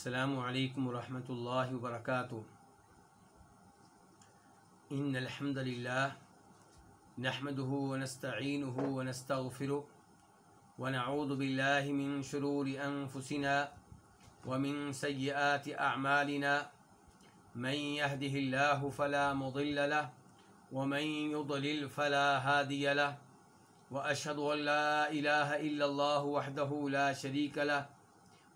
السلام علیکم ورحمۃ اللہ وبرکاتہ ان الحمد للہ نحمده ونستعینه ونستغفره ونعوذ بالله من شرور انفسنا ومن سيئات اعمالنا من يهده الله فلا مضل له ومن يضلل فلا هادي له واشهد ان لا اله الا الله وحده لا شريك له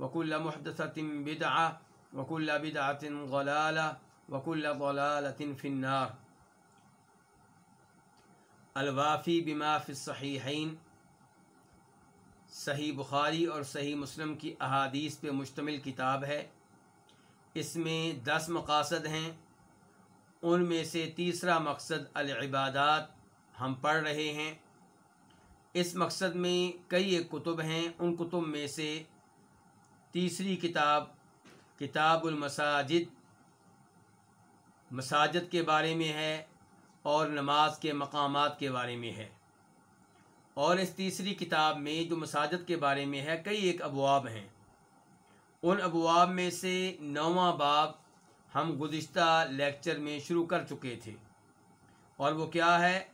وكل محدثة بدعة، وكل بدعة ضلالة، وكل ضلالة في النار. الوافی بما فی الصحیحین صحیح بخاری اور صحیح مسلم کی احادیث پہ مشتمل کتاب ہے۔ اس میں دس مقاصد ہیں، ان میں سے تیسرا مقصد العبادات ہم پڑھ رہے ہیں۔ اس مقصد میں کئی ایک کتب ہیں، ان کتب میں سے تیسری کتاب کتاب المساجد، مساجد کے بارے میں ہے اور نماز کے مقامات کے بارے میں ہے۔ اور اس تیسری کتاب میں جو مساجد کے بارے میں ہے، کئی ایک ابواب ہیں۔ ان ابواب میں سے نواں باب ہم گزشتہ لیکچر میں شروع کر چکے تھے۔ اور وہ کیا ہے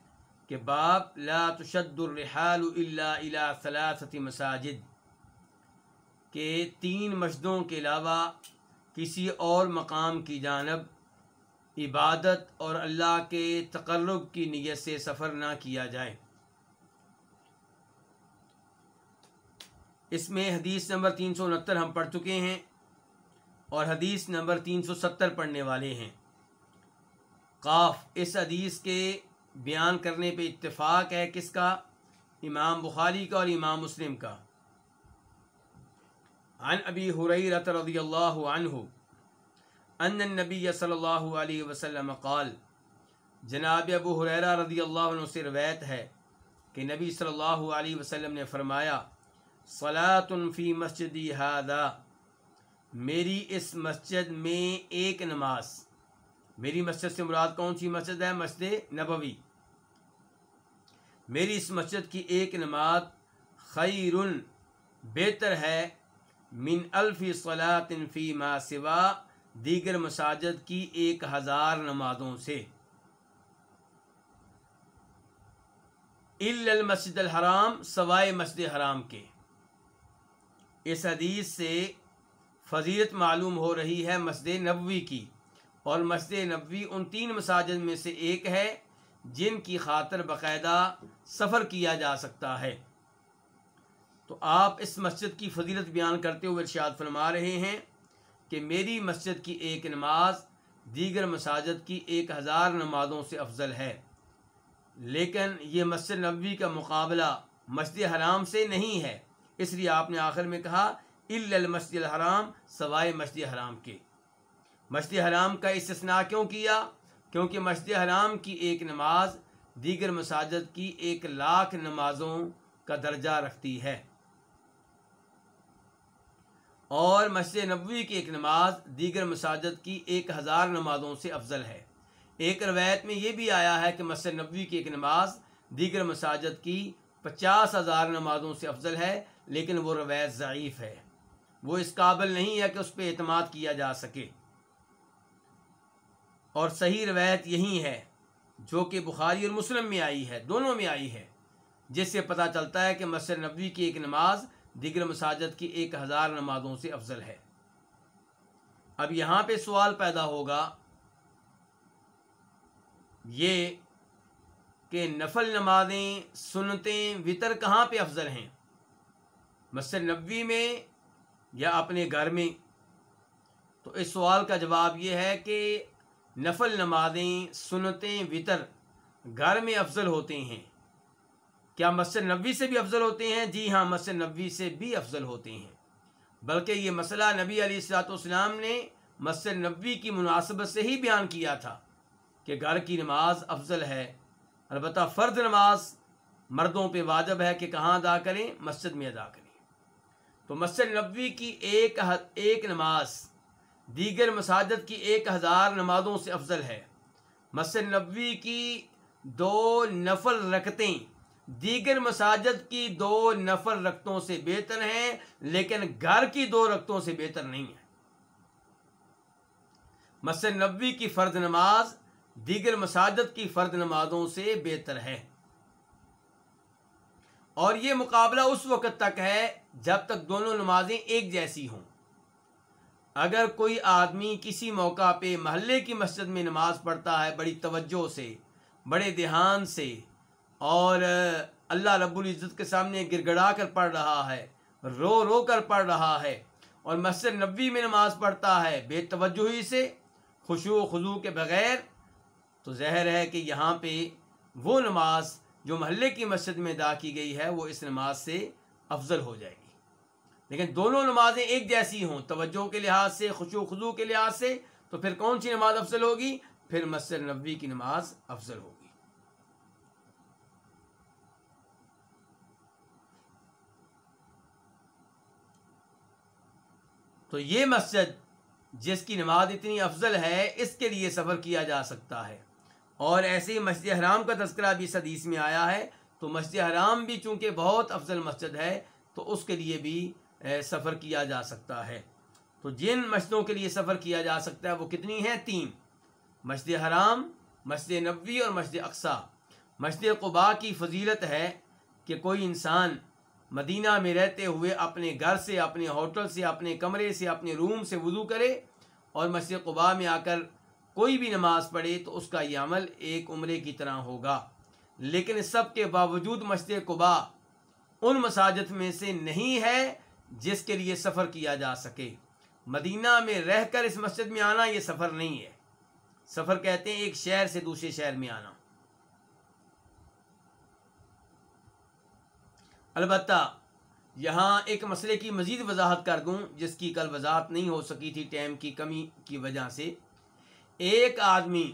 کہ باب لا تشد الرحال الا الى ثلاثه مساجد۔ کہ تین مسجدوں کے علاوہ کسی اور مقام کی جانب عبادت اور اللہ کے تقرب کی نیت سے سفر نہ کیا جائے۔ اس میں حدیث نمبر تین سو انہتر ہم پڑھ چکے ہیں اور حدیث نمبر تین سو ستر پڑھنے والے ہیں۔ قاف، اس حدیث کے بیان کرنے پہ اتفاق ہے کس کا؟ امام بخاری کا اور امام مسلم کا۔ عن ابی حریرت رضی اللہ عنہ ان النبی صلی اللہ علیہ وسلم قال، جناب ابو حریرہ رضی اللہ عنہ سے روایت ہے کہ نبی صلی اللہ علیہ وسلم نے فرمایا صلاة فی مسجدی هذا میری اس مسجد میں ایک نماز، میری مسجد سے مراد کون سی مسجد ہے؟ مسجد نبوی۔ میری اس مسجد کی ایک نماز خیر بہتر ہے من الفی صلاۃ فی ما سوا، دیگر مساجد کی ایک ہزار نمازوں سے۔ المسجد الحرام، سوائے مسجد حرام کے۔ اس حدیث سے فضیلت معلوم ہو رہی ہے مسجد نبوی کی۔ اور مسجد نبوی ان تین مساجد میں سے ایک ہے، جن کی خاطر باقاعدہ سفر کیا جا سکتا ہے۔ تو آپ اس مسجد کی فضیلت بیان کرتے ہوئے ارشاد فرما رہے ہیں کہ میری مسجد کی ایک نماز دیگر مساجد کی ایک ہزار نمازوں سے افضل ہے۔ لیکن یہ مسجد نبوی کا مقابلہ مسجد حرام سے نہیں ہے۔ اس لیے آپ نے آخر میں کہا المسجد الحرام، سوائے مسجد حرام کے۔ مسجد حرام کا استثناء کیوں کیا؟ کیونکہ مسجد حرام کی ایک نماز دیگر مساجد کی ایک لاکھ نمازوں کا درجہ رکھتی ہے۔ اور مسجد نبوی کی ایک نماز دیگر مساجد کی ایک ہزار نمازوں سے افضل ہے۔ ایک روایت میں یہ بھی آیا ہے کہ مسجد نبوی کی ایک نماز دیگر مساجد کی پچاس ہزار نمازوں سے افضل ہے، لیکن وہ روایت ضعیف ہے۔ وہ اس قابل نہیں ہے کہ اس پہ اعتماد کیا جا سکے۔ اور صحیح روایت یہی ہے جو کہ بخاری اور مسلم میں آئی ہے، دونوں میں آئی ہے، جس سے پتہ چلتا ہے کہ مسجد نبوی کی ایک نماز دیگر مساجد کی ایک ہزار نمازوں سے افضل ہے۔ اب یہاں پہ سوال پیدا ہوگا یہ کہ نفل نمازیں، سنتیں وطر کہاں پہ افضل ہیں؟ مسجد نبوی میں یا اپنے گھر میں؟ تو اس سوال کا جواب یہ ہے کہ نفل نمازیں، سنتیں، وطر گھر میں افضل ہوتے ہیں۔ کیا مسجد نبوی سے بھی افضل ہوتے ہیں؟ جی ہاں مسجد نبوی سے بھی افضل ہوتے ہیں۔ بلکہ یہ مسئلہ نبی علیہ السلاۃ والسلام نے مسجد نبوی کی مناسبت سے ہی بیان کیا تھا کہ گھر کی نماز افضل ہے۔ البتہ فرد نماز مردوں پہ واجب ہے کہ کہاں ادا کریں؟ مسجد میں ادا کریں۔ تو مسجد نبوی کی ایک ایک نماز، دیگر مساجد کی ایک ہزار نمازوں سے افضل ہے۔ مسجد نبوی کی دو نفل رکھتیں دیگر مساجد کی دو نفل رکتوں سے بہتر ہیں، لیکن گھر کی دو رکتوں سے بہتر نہیں ہے مسجد نبوی کی فرد نماز دیگر مساجد کی فرد نمازوں سے بہتر ہے۔ اور یہ مقابلہ اس وقت تک ہے جب تک دونوں نمازیں ایک جیسی ہوں۔ اگر کوئی آدمی کسی موقع پہ محلے کی مسجد میں نماز پڑھتا ہے، بڑی توجہ سے، بڑے دھیان سے اور اللہ رب العزت کے سامنے گر گڑا کر پڑھ رہا ہے، رو رو کر پڑھ رہا ہے، اور مسجد نبی میں نماز پڑھتا ہے، بے توجہی سے خوشو و خضو کے بغیر تو زہر ہے کہ یہاں پہ وہ نماز جو محلے کی مسجد میں ادا کی گئی ہے، وہ اس نماز سے افضل ہو جائے گی۔ لیکن دونوں نمازیں ایک جیسی ہوں، توجہ کے لحاظ سے خوشو و خضو کے لحاظ سے، تو پھر کون سی نماز افضل ہوگی؟ پھر مسجد نبوی کی نماز افضل ہوگی۔ تو یہ مسجد جس کی نماز اتنی افضل ہے، اس کے لیے سفر کیا جا سکتا ہے۔ اور ایسے ہی مسجد حرام کا تذکرہ بھی اس حدیث میں آیا ہے۔ تو مسجد حرام بھی چونکہ بہت افضل مسجد ہے، تو اس کے لیے بھی سفر کیا جا سکتا ہے۔ تو جن مسجدوں کے لیے سفر کیا جا سکتا ہے، وہ کتنی ہیں؟ تین۔ مسجد حرام، مسجد نبوی اور مسجد اقسا مسجد قبا کی فضیلت ہے کہ کوئی انسان مدینہ میں رہتے ہوئے اپنے گھر سے، اپنے ہوٹل سے، اپنے کمرے سے، اپنے روم سے وضو کرے اور مسجد قبا میں آ کر کوئی بھی نماز پڑھے تو اس کا یہ عمل ایک عمرے کی طرح ہوگا۔ لیکن سب کے باوجود مسجد قبا ان مساجد میں سے نہیں ہے جس کے لیے سفر کیا جا سکے۔ مدینہ میں رہ کر اس مسجد میں آنا یہ سفر نہیں ہے۔ سفر کہتے ہیں ایک شہر سے دوسرے شہر میں آنا۔ البتہ یہاں ایک مسئلے کی مزید وضاحت کر دوں، جس کی کل وضاحت نہیں ہو سکی تھی ٹائم کی کمی کی وجہ سے۔ ایک آدمی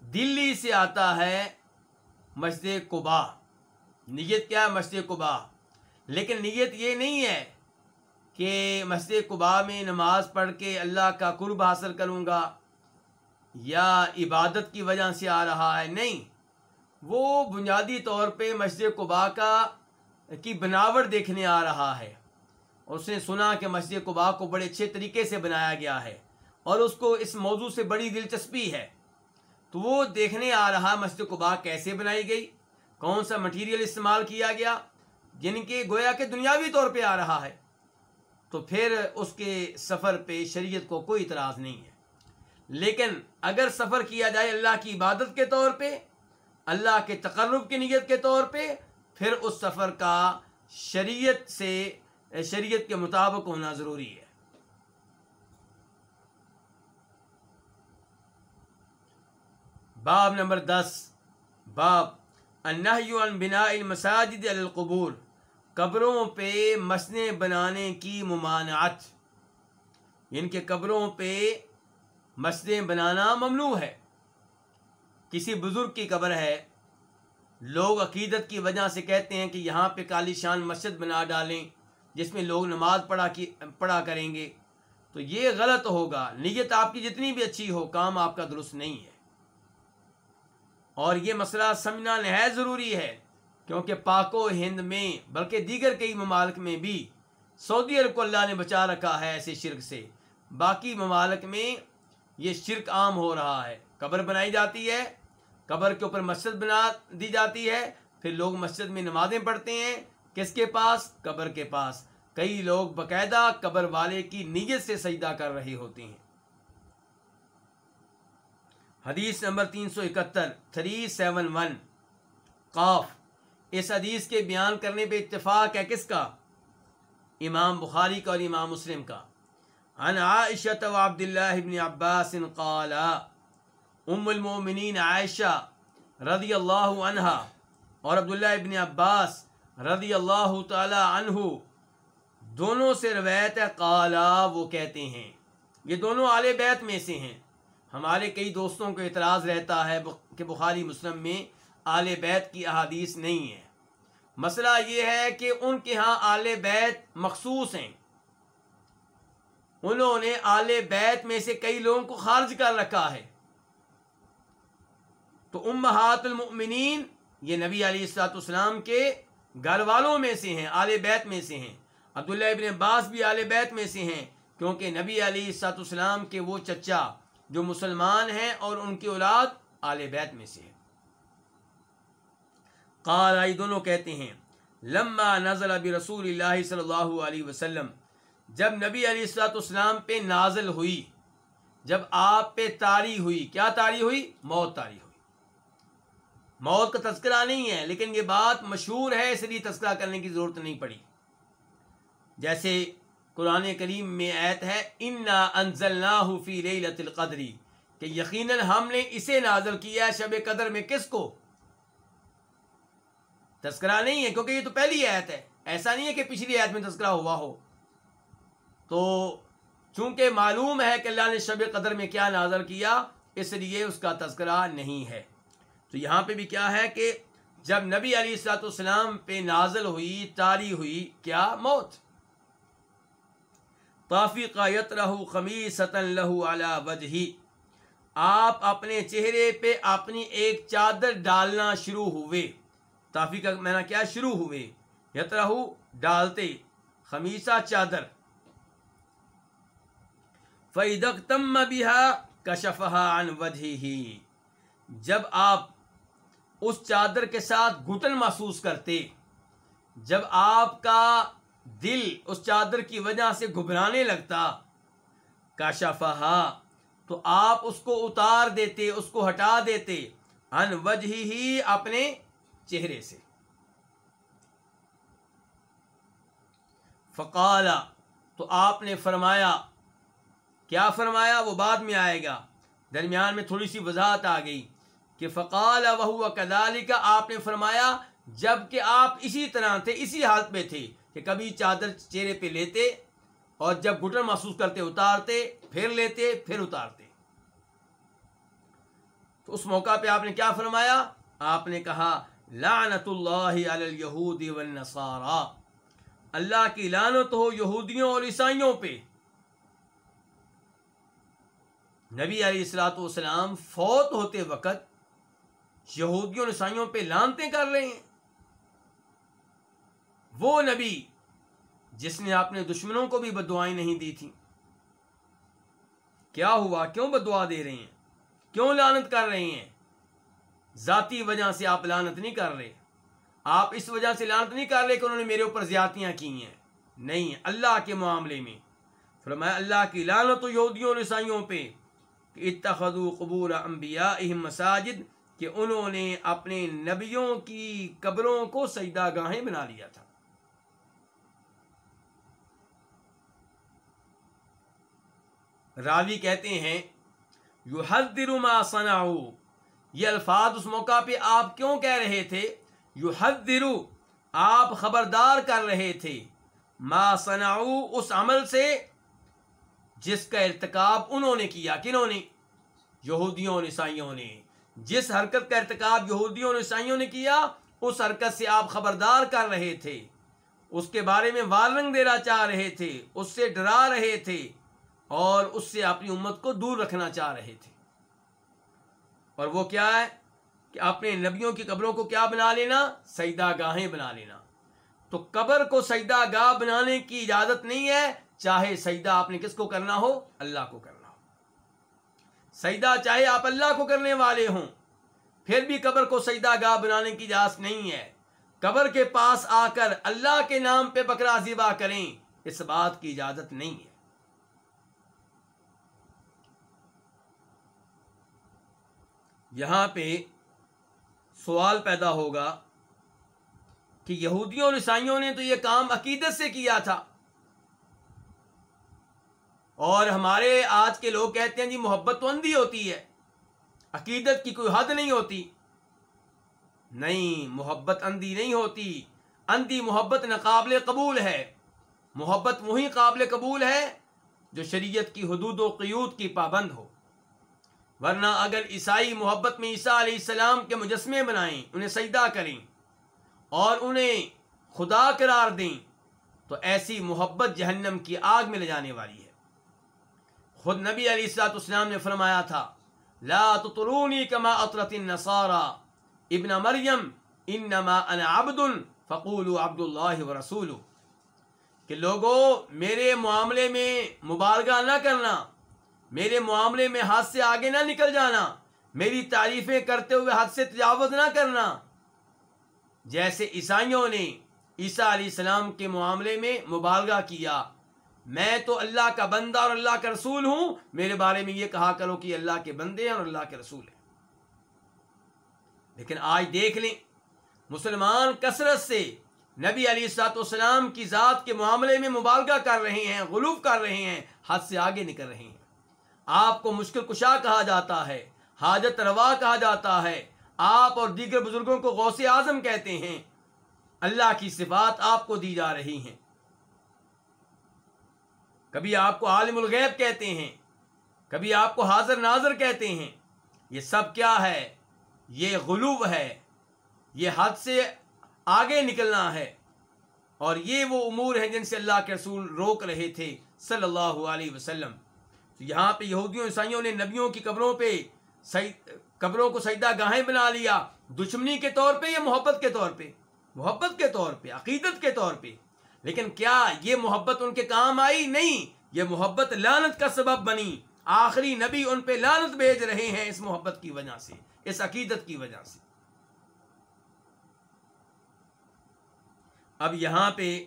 دلی سے آتا ہے مسجد قبا نیت کیا ہے مسجد قبا لیکن نیت یہ نہیں ہے کہ مسجد قبا میں نماز پڑھ کے اللہ کا قرب حاصل کروں گا یا عبادت کی وجہ سے آ رہا ہے، نہیں۔ وہ بنیادی طور پہ مسجد قبا کا کی بناوٹ دیکھنے آ رہا ہے۔ اس نے سنا کہ مسجد قبا کو بڑے اچھے طریقے سے بنایا گیا ہے اور اس کو اس موضوع سے بڑی دلچسپی ہے۔ تو وہ دیکھنے آ رہا مسجد قبا کیسے بنائی گئی؟ کون سا مٹیریل استعمال کیا گیا؟ یعنی جن کے گویا کے دنیاوی طور پہ آ رہا ہے۔ تو پھر اس کے سفر پہ شریعت کو کوئی اعتراض نہیں ہے۔ لیکن اگر سفر کیا جائے اللہ کی عبادت کے طور پہ، اللہ کے تقرب کی نیت کے طور پہ پھر اس سفر کا شریعت سے، شریعت کے مطابق ہونا ضروری ہے۔ باب نمبر دس، باب عن بنا المساجد القبور، قبروں پہ مسنے بنانے کی ممانعت۔ یعنی ان کے قبروں پہ مسجدیں بنانا ممنوع ہے۔ کسی بزرگ کی قبر ہے لوگ عقیدت کی وجہ سے کہتے ہیں کہ یہاں پہ کالی شان مسجد بنا ڈالیں، جس میں لوگ نماز پڑھا کی، پڑھا کریں گے۔ تو یہ غلط ہوگا۔ نیت آپ کی جتنی بھی اچھی ہو، کام آپ کا درست نہیں ہے۔ اور یہ مسئلہ سمجھنا نہایت ضروری ہے، کیونکہ پاک و ہند میں، بلکہ دیگر کئی ممالک میں بھی سعودی عرب کو اللہ نے بچا رکھا ہے ایسے شرک سے۔ باقی ممالک میں یہ شرک عام ہو رہا ہے۔ قبر بنائی جاتی ہے قبر کے اوپر مسجد بنا دی جاتی ہے۔ پھر لوگ مسجد میں نمازیں پڑھتے ہیں۔ کس کے پاس؟ قبر کے پاس۔ کئی لوگ باقاعدہ قبر والے کی نیت سے سجدہ کر رہے ہوتے ہیں۔ حدیث نمبر تین سو اکہتر، تھری سیون ون، قاف۔ اس حدیث کے بیان کرنے پہ اتفاق ہے کس کا؟ امام بخاری کا اور امام مسلم کا۔ عن عائشہ و عبداللہ ابن عباس قال ام المومنین عائشہ رضی اللہ عنہا اور عبداللہ ابن عباس رضی اللہ تعالی عنہ دونوں سے روایت قالا وہ کہتے ہیں، یہ دونوں آل بیت میں سے ہیں۔ ہمارے کئی دوستوں کو اعتراض رہتا ہے کہ بخاری مسلم میں آل بیت کی احادیث نہیں ہے مسئلہ یہ ہے کہ ان کے ہاں آل بیت مخصوص ہیں۔ انہوں نے آل بیت میں سے کئی لوگوں کو خارج کر رکھا ہے۔ تو امہات المؤمنین، یہ نبی علی السلاط اسلام کے گھر والوں میں سے ہیں، آل بیت میں سے ہیں۔ عبداللہ ابن عباس بھی آل بیت میں سے ہیں، کیونکہ نبی علی السلاط اسلام کے وہ چچا جو مسلمان ہیں اور ان کی اولاد آل بیت میں سے ہیں۔ قال، آئی دونوں کہتے ہیں، لما نزل ابی رسول اللہ صلی اللہ علیہ وسلم، جب نبی علیہ السلاۃ اسلام پہ نازل ہوئی، جب آپ پہ تاری ہوئی، کیا تاری ہوئی؟ موت تاری ہوئی۔ موت کا تذکرہ نہیں ہے، لیکن یہ بات مشہور ہے، اس لیے تذکرہ کرنے کی ضرورت نہیں پڑی۔ جیسے قرآن کریم میں ایت ہے، انا انزل فی لیلت القدری کہ یقیناً ہم نے اسے نازل کیا ہے شب قدر میں کس کو؟ تذکرہ نہیں ہے، کیونکہ یہ تو پہلی ایت ہے۔ ایسا نہیں ہے کہ پچھلی ایت میں تذکرہ ہوا ہو۔ تو چونکہ معلوم ہے کہ اللہ نے شب قدر میں کیا نازل کیا، اس لیے اس کا تذکرہ نہیں ہے۔ تو یہاں پہ بھی کیا ہے کہ جب نبی علی السلاۃ السلام پہ نازل ہوئی تاری ہوئی، کیا موت؟ یت رہو خمی ستن لہو اعلی وجہ آپ اپنے چہرے پہ اپنی ایک چادر ڈالنا شروع ہوئے۔ تافی کا میں کیا؟ شروع ہوئے۔ یترہو ڈالتے، خمیسہ چادر۔ فیدک تم کشفہا عن وجہ جب آپ اس چادر کے ساتھ گھٹن محسوس کرتے۔ جب آپ کا دل اس چادر کی وجہ سے گھبرانے لگتا کاشفہا تو آپ اس کو اتار دیتے، اس کو ہٹا دیتے ان وجہ ہی اپنے چہرے سے۔ فقالا تو آپ نے فرمایا، کیا فرمایا؟ وہ بعد میں آئے گا۔ درمیان میں تھوڑی سی وضاحت آ گئی۔ کہ فقال وہ کدالی کا آپ نے فرمایا جبکہ آپ اسی طرح تھے، اسی حالت میں تھے کہ کبھی چادر چہرے پہ لیتے اور جب گٹن محسوس کرتے، اتارتے، پھر لیتے، پھر اتارتے۔ تو اس موقع پہ آپ نے کیا فرمایا؟ آپ نے کہا، لعنت اللہ علی الیہود والنصارى اللہ کی لعنت ہو یہودیوں اور عیسائیوں پہ۔ نبی علیہ السلاۃ والسلام فوت ہوتے وقت یہودیوں عیسائیوں پہ لانتے کر رہے ہیں وہ نبی جس نے اپنے دشمنوں کو بھی بدوائیں نہیں دی تھی کیا ہوا؟ کیوں بدعا دے رہے ہیں؟ کیوں لانت کر رہے ہیں؟ ذاتی وجہ سے آپ لانت نہیں کر رہے۔ آپ اس وجہ سے لانت نہیں کر رہے کہ انہوں نے میرے اوپر زیادتیاں کی ہیں۔ نہیں، اللہ کے معاملے میں۔ فرمایا، اللہ کی لانت و یہودیوں عیسائیوں پہ۔ اتخذوا قبور انبیاء مساجد کہ انہوں نے اپنے نبیوں کی قبروں کو سجدہ گاہیں بنا لیا تھا۔ راوی کہتے ہیں یحذر ما صنعوا۔ یہ الفاظ اس موقع پہ آپ کیوں کہہ رہے تھے؟ یو آپ خبردار کر رہے تھے۔ ما صنعو اس عمل سے جس کا ارتکاب انہوں نے کیا، کنہوں نے؟ یہودیوں عیسائیوں نے۔ جس حرکت کا ارتکاب یہودیوں اور عیسائیوں نے کیا، اس حرکت سے آپ خبردار کر رہے تھے۔ اس کے بارے میں وارننگ دینا چاہ رہے تھے، اس سے ڈرا رہے تھے اور اس سے اپنی امت کو دور رکھنا چاہ رہے تھے۔ اور وہ کیا ہے کہ اپنے نبیوں کی قبروں کو کیا بنا لینا؟ سجدہ گاہیں بنا لینا۔ تو قبر کو سجدہ گاہ بنانے کی اجازت نہیں ہے، چاہے سجدہ آپ نے کس کو کرنا ہو؟ اللہ کو کرنا۔ سجدہ چاہے آپ اللہ کو کرنے والے ہوں، پھر بھی قبر کو سجدہ گاہ بنانے کی اجازت نہیں ہے۔ قبر کے پاس آ کر اللہ کے نام پہ بکرا ذبح کریں، اس بات کی اجازت نہیں ہے۔ یہاں پہ سوال پیدا ہوگا کہ یہودیوں اور عیسائیوں نے تو یہ کام عقیدت سے کیا تھا۔ اور ہمارے آج کے لوگ کہتے ہیں جی محبت تو اندھی ہوتی ہے۔ عقیدت کی کوئی حد نہیں ہوتی۔ نہیں، محبت اندھی نہیں ہوتی۔ اندھی محبت ناقابل قبول ہے۔ محبت وہی قابل قبول ہے جو شریعت کی حدود و قیود کی پابند ہو۔ ورنہ اگر عیسائی محبت میں عیسیٰ علیہ السلام کے مجسمے بنائیں، انہیں سجدہ کریں اور انہیں خدا قرار دیں، تو ایسی محبت جہنم کی آگ میں لے جانے والی ہے۔ خود نبی علیہ السلاط اسلام نے فرمایا تھا، لا تطرونی کما اطرت النصارى ابن مریم، انما انا عبد فقولوا عبد اللہ و رسول کہ لوگوں میرے معاملے میں مبالغہ نہ کرنا، میرے معاملے میں ہاتھ سے آگے نہ نکل جانا، میری تعریفیں کرتے ہوئے ہاتھ سے تجاوز نہ کرنا۔ جیسے عیسائیوں نے عیسیٰ علیہ السلام کے معاملے میں مبالغہ کیا میں تو اللہ کا بندہ اور اللہ کا رسول ہوں۔ میرے بارے میں یہ کہا کرو کہ اللہ کے بندے ہیں اور اللہ کے رسول ہیں۔ لیکن آج دیکھ لیں، مسلمان کثرت سے نبی علی سات والسلام کی ذات کے معاملے میں مبالغہ کر رہے ہیں، غلوف کر رہے ہیں، حد سے آگے نکل رہے ہیں۔ آپ کو مشکل کشا کہا جاتا ہے، حاجت روا کہا جاتا ہے۔ آپ اور دیگر بزرگوں کو غوث اعظم کہتے ہیں۔ اللہ کی صفات آپ کو دی جا رہی ہیں۔ کبھی آپ کو عالم الغیب کہتے ہیں، کبھی آپ کو حاضر ناظر کہتے ہیں۔ یہ سب کیا ہے؟ یہ غلوب ہے۔ یہ حد سے آگے نکلنا ہے۔ اور یہ وہ امور ہیں جن سے اللہ کے رسول روک رہے تھے صلی اللہ علیہ وسلم۔ تو یہاں پہ یہودیوں، عیسائیوں نے نبیوں کی قبروں پہ قبروں کو سجدہ گاہیں بنا لیا۔ دشمنی کے طور پہ یا محبت کے طور پہ؟ محبت کے طور پہ، عقیدت کے طور پہ۔ لیکن کیا یہ محبت ان کے کام آئی؟ نہیں، یہ محبت لانت کا سبب بنی۔ آخری نبی ان پہ لانت بھیج رہے ہیں اس محبت کی وجہ سے، اس عقیدت کی وجہ سے۔ اب یہاں پہ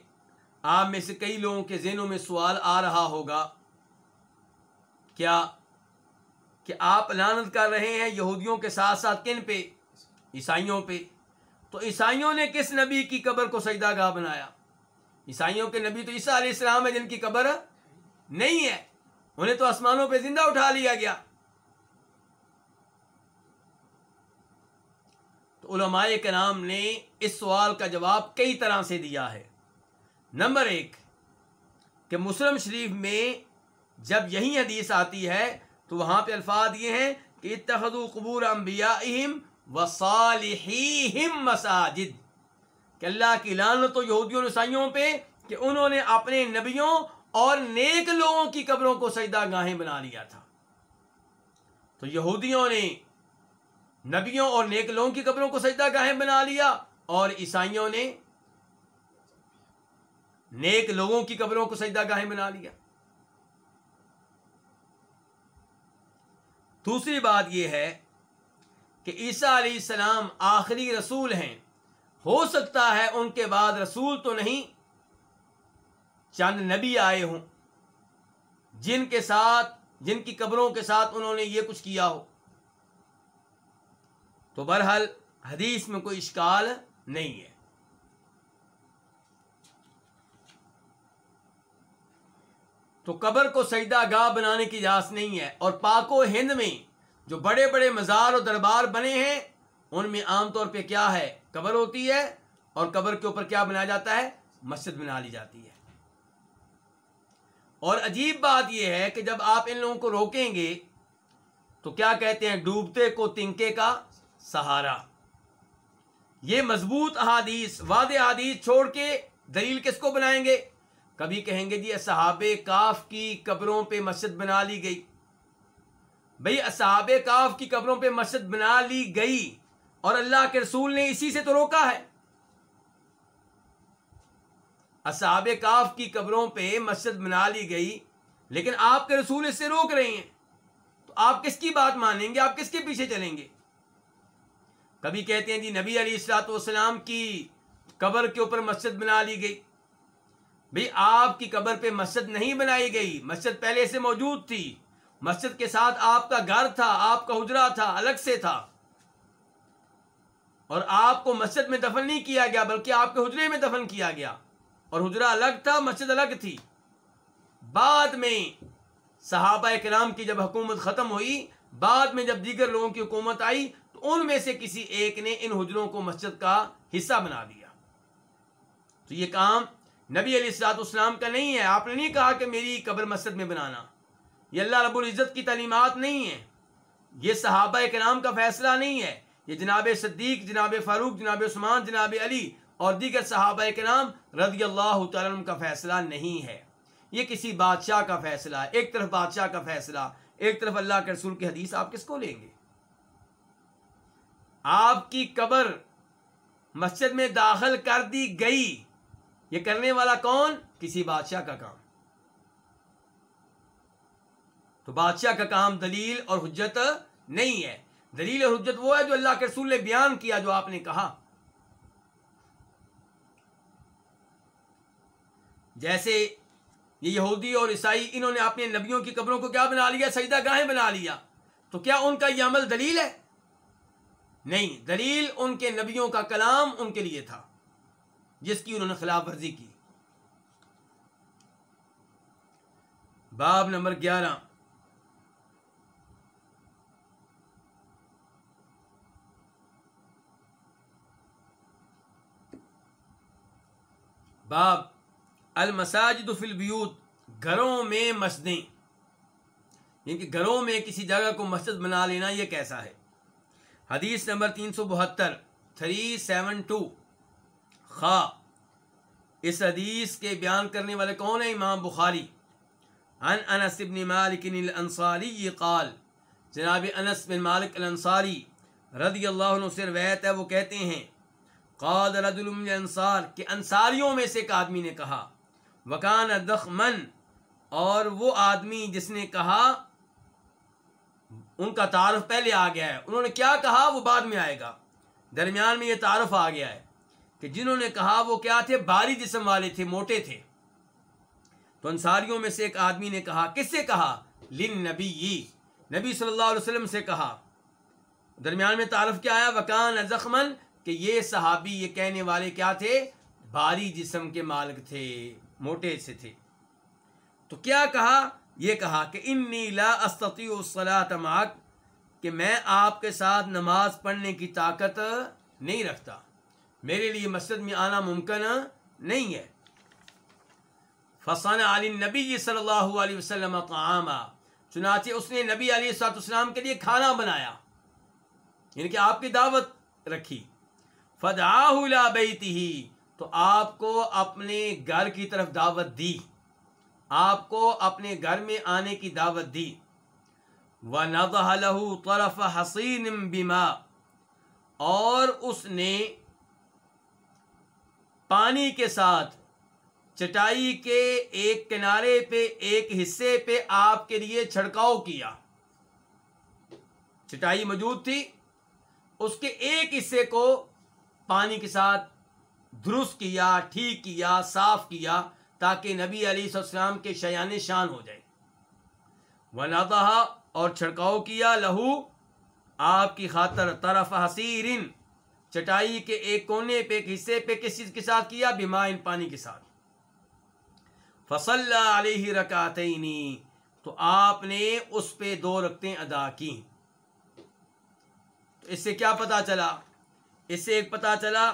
آپ میں سے کئی لوگوں کے ذہنوں میں سوال آ رہا ہوگا، کیا کہ آپ لانت کر رہے ہیں یہودیوں کے ساتھ ساتھ کن پہ؟ عیسائیوں پہ۔ تو عیسائیوں نے کس نبی کی قبر کو سجدہ گاہ بنایا؟ عیسائیوں کے نبی تو عیسیٰ علیہ السلام ہے جن کی قبر نہیں ہے۔ انہیں تو آسمانوں پہ زندہ اٹھا لیا گیا۔ تو علماء کے نام نے اس سوال کا جواب کئی طرح سے دیا ہے۔ نمبر ایک، کہ مسلم شریف میں جب یہی حدیث آتی ہے تو وہاں پہ الفاظ یہ ہیں کہ اتخذوا قبور انبیائہم وصالحیہم مساجد۔ کہ اللہ کی لعنت و یہودیوں عیسائیوں پہ کہ انہوں نے اپنے نبیوں اور نیک لوگوں کی قبروں کو سجدہ گاہیں بنا لیا تھا۔ تو یہودیوں نے نبیوں اور نیک لوگوں کی قبروں کو سجدہ گاہیں بنا لیا اور عیسائیوں نے نیک لوگوں کی قبروں کو سجدہ گاہیں بنا لیا۔ دوسری بات یہ ہے کہ عیسیٰ علیہ السلام آخری رسول ہیں۔ ہو سکتا ہے ان کے بعد رسول تو نہیں۔ چند نبی آئے ہوں۔ جن کے ساتھ، جن کی قبروں کے ساتھ انہوں نے یہ کچھ کیا ہو۔ تو برحال حدیث میں کوئی اشکال نہیں ہے۔ تو قبر کو سجدہ گاہ بنانے کی اجازت نہیں ہے۔ اور پاک و ہند میں جو بڑے بڑے مزار و دربار بنے ہیں، ان میں عام طور پہ کیا ہے؟ قبر ہوتی ہے اور قبر کے اوپر کیا بنایا جاتا ہے؟ مسجد بنا لی جاتی ہے۔ اور عجیب بات یہ ہے کہ جب آپ ان لوگوں کو روکیں گے تو کیا کہتے ہیں؟ ڈوبتے کو تنکے کا سہارا۔ یہ مضبوط احادیث واد احادیث چھوڑ کے دلیل کس کو بنائیں گے؟ کبھی کہیں گے جی اصحاب کاف کی قبروں پہ مسجد بنا لی گئی۔ بھئی اصحاب کاف کی قبروں پہ مسجد بنا لی گئی۔ اور اللہ کے رسول نے اسی سے تو روکا ہے۔ اصحاب کاف کی قبروں پہ مسجد بنا لی گئی، لیکن آپ کے رسول اس سے روک رہے ہیں۔ تو آپ کس کی بات مانیں گے؟ آپ کس کے پیچھے چلیں گے؟ کبھی کہتے ہیں جی نبی علی السلاط والسلام کی قبر کے اوپر مسجد بنا لی گئی۔ بھئی آپ کی قبر پہ مسجد نہیں بنائی گئی۔ مسجد پہلے سے موجود تھی۔ مسجد کے ساتھ آپ کا گھر تھا، آپ کا حجرا تھا، الگ سے تھا۔ اور آپ کو مسجد میں دفن نہیں کیا گیا، بلکہ آپ کے حجرے میں دفن کیا گیا۔ اور حجرہ الگ تھا، مسجد الگ تھی۔ بعد میں صحابہ کرام کی جب حکومت ختم ہوئی، بعد میں جب دیگر لوگوں کی حکومت آئی، تو ان میں سے کسی ایک نے ان حجروں کو مسجد کا حصہ بنا دیا۔ تو یہ کام نبی علیہ السلاط اسلام کا نہیں ہے۔ آپ نے نہیں کہا کہ میری قبر مسجد میں بنانا۔ یہ اللہ رب العزت کی تعلیمات نہیں ہے یہ صحابہ کرام کا فیصلہ نہیں ہے۔ یہ جناب صدیق، جناب فاروق، جناب عثمان، جناب علی اور دیگر صحابہ کرام رضی اللہ تعالیٰ کا فیصلہ نہیں ہے۔ یہ کسی بادشاہ کا فیصلہ، ایک طرف بادشاہ کا فیصلہ، ایک طرف اللہ کے رسول کی حدیث آپ کس کو لیں گے؟ آپ کی قبر مسجد میں داخل کر دی گئی، یہ کرنے والا کون؟ کسی بادشاہ کا کام۔ تو بادشاہ کا کام دلیل اور حجت نہیں ہے۔ دلیل اور حجت وہ ہے جو اللہ کے رسول نے بیان کیا جو آپ نے کہا۔ جیسے یہ یہودی اور عیسائی انہوں نے اپنے نبیوں کی قبروں کو کیا بنا لیا؟ سجدہ گاہیں بنا لیا۔ تو کیا ان کا یہ عمل دلیل ہے؟ نہیں، دلیل ان کے نبیوں کا کلام ان کے لیے تھا، جس کی انہوں نے خلاف ورزی کی۔ باب نمبر گیارہ۔ باب، المساجد فی البیوت، گھروں میں مسجدیں۔ یعنی کہ گھروں میں کسی جگہ کو مسجد بنا لینا یہ کیسا ہے؟ حدیث نمبر تین سو بہتر، تھری سیون ٹو۔ خا، اس حدیث کے بیان کرنے والے کون ہیں؟ امام بخاری۔ ان انس بن مالک الانصاری قال، جناب انس بن مالک الانصاری رضی اللہ عنہ سے روایت ہے، وہ کہتے ہیں قال رجل من کہ انصاریوں میں سے ایک آدمی نے کہا، وکان دخمن، اور وہ آدمی جس نے کہا، ان کا تعارف پہلے آ گیا ہے۔ انہوں نے کیا کہا؟ وہ بعد میں آئے گا۔ درمیان میں یہ تعارف آ گیا ہے کہ جنہوں نے کہا، وہ کیا تھے؟ بھاری جسم والے تھے، موٹے تھے۔ تو انصاریوں میں سے ایک آدمی نے کہا، کس سے کہا؟ لن نبی نبی صلی اللہ علیہ وسلم سے کہا۔ درمیان میں تعارف کیا آیا؟ وکان زخمن کہ یہ صحابی، یہ کہنے والے کیا تھے؟ بھاری جسم کے مالک تھے، موٹے سے تھے۔ تو کیا کہا؟ یہ کہا کہ انی لا استطیع الصلاۃ معک، کہ میں آپ کے ساتھ نماز پڑھنے کی طاقت نہیں رکھتا۔ میرے لیے مسجد میں آنا ممکن نہیں ہے۔ فسان علی نبی صلی اللہ علیہ وسلم قعامہ چنانچہ اس نے نبی علیہ السلاط اسلام کے لیے کھانا بنایا یعنی کہ آپ کی دعوت رکھی۔ فدآ بیتی ہی تو آپ کو اپنے گھر کی طرف دعوت دی۔ آپ کو اپنے گھر میں آنے کی دعوت دی۔ و لہو طرف حسین بیما اور اس نے پانی کے ساتھ چٹائی کے ایک کنارے پہ، ایک حصے پہ آپ کے لیے چھڑکاؤ کیا۔ چٹائی موجود تھی۔ اس کے ایک حصے کو پانی کے ساتھ درست کیا، ٹھیک کیا، صاف کیا تاکہ نبی علی السلام کے شیان شان ہو جائے ونادہ اور چھڑکاؤ کیا لہو آپ کی خاطر طرف حسیرن چٹائی کے ایک کونے پہ، ایک حصے پہ کس چیز کے ساتھ کیا؟ بیمائن پانی کے ساتھ۔ فصل علیہ رکاتینی تو آپ نے اس پہ دو رکھتے ادا کی تو اس سے کیا پتا چلا؟ اس سے ایک پتا چلا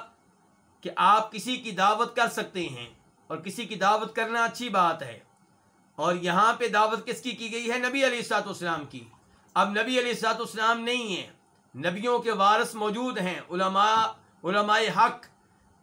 کہ آپ کسی کی دعوت کر سکتے ہیں اور کسی کی دعوت کرنا اچھی بات ہے۔ اور یہاں پہ دعوت کس کی کی گئی ہے؟ نبی علیہ السلاط اسلام کی۔ اب نبی علیہ السلاط اسلام نہیں ہے نبیوں کے وارث موجود ہیں، علماء علماء حق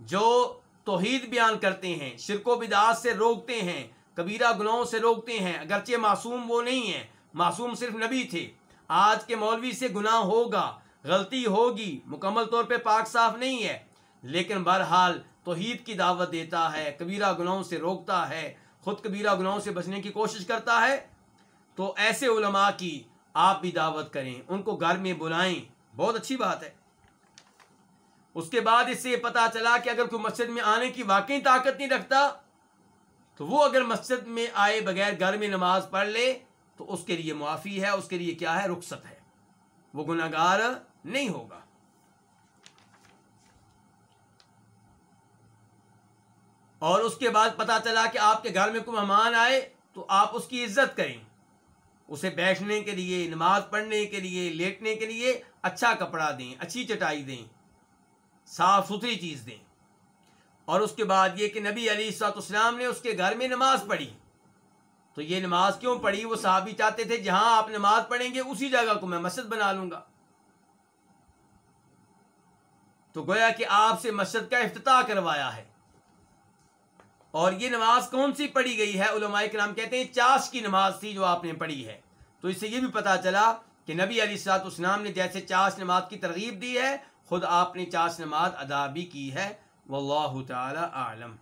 جو توحید بیان کرتے ہیں، شرک و بدعات سے روکتے ہیں، کبیرہ گناہوں سے روکتے ہیں۔ اگرچہ معصوم وہ نہیں ہیں، معصوم صرف نبی تھے۔ آج کے مولوی سے گناہ ہوگا۔ غلطی ہوگی، مکمل طور پہ پاک صاف نہیں ہے۔ لیکن بہرحال توحید کی دعوت دیتا ہے، کبیرہ گناہوں سے روکتا ہے، خود کبیرہ گناہوں سے بچنے کی کوشش کرتا ہے۔ تو ایسے علماء کی آپ بھی دعوت کریں، ان کو گھر میں بلائیں۔ بہت اچھی بات ہے۔ اس کے بعد اس سے یہ پتا چلا کہ اگر کوئی مسجد میں آنے کی واقعی طاقت نہیں رکھتا، تو وہ اگر مسجد میں آئے بغیر گھر میں نماز پڑھ لے، تو اس کے لیے معافی ہے، اس کے لیے کیا ہے؟ رخصت ہے۔ وہ گناہ گار نہیں ہوگا۔ اور اس کے بعد پتا چلا کہ آپ کے گھر میں کوئی مہمان آئے تو آپ اس کی عزت کریں۔ اسے بیٹھنے کے لیے، نماز پڑھنے کے لیے، لیٹنے کے لیے اچھا کپڑا دیں، اچھی چٹائی دیں، صاف ستھری چیز دیں۔ اور اس کے بعد یہ کہ نبی علی سات اسلام نے اس کے گھر میں نماز پڑھی۔ تو یہ نماز کیوں پڑھی؟ وہ صحابی چاہتے تھے، جہاں آپ نماز پڑھیں گے، اسی جگہ کو میں مسجد بنا لوں گا۔ تو گویا کہ آپ سے مسجد کا افتتاح کروایا ہے۔ اور یہ نماز کون سی پڑھی گئی ہے؟ علماء کرام کہتے ہیں چاش کی نماز تھی جو آپ نے پڑھی ہے۔ تو اس سے یہ بھی پتا چلا کہ نبی علی سات اسلام نے جیسے چاش نماز کی ترغیب دی ہے، خود آپ نے چاش نماز ادا بھی کی ہے۔ واللہ تعالی عالم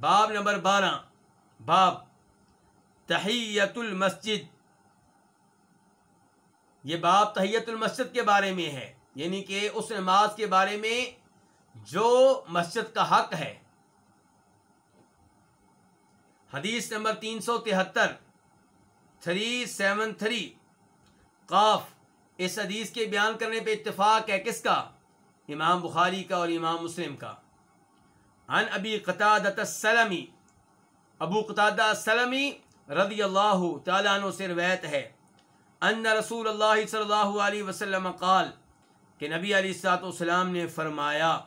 باب نمبر بارہ۔ باب تحیت المسجد۔ یہ باب تحیت المسجد کے بارے میں ہے۔ یعنی کہ اس نماز کے بارے میں جو مسجد کا حق ہے۔ حدیث نمبر تین سو تہتر، تھری سیون تھری، قاف، اس حدیث کے بیان کرنے پہ اتفاق ہے کس کا؟ امام بخاری کا اور امام مسلم کا۔ عن ابی قطادت السلمی، ابو قطادہ السلمی رضی اللہ تعالیٰ عنہ سے روایت ہے۔ ان رسول اللہ صلی اللہ علیہ وسلم قال کہ نبی علیہ السلاۃ والسلام نے فرمایا،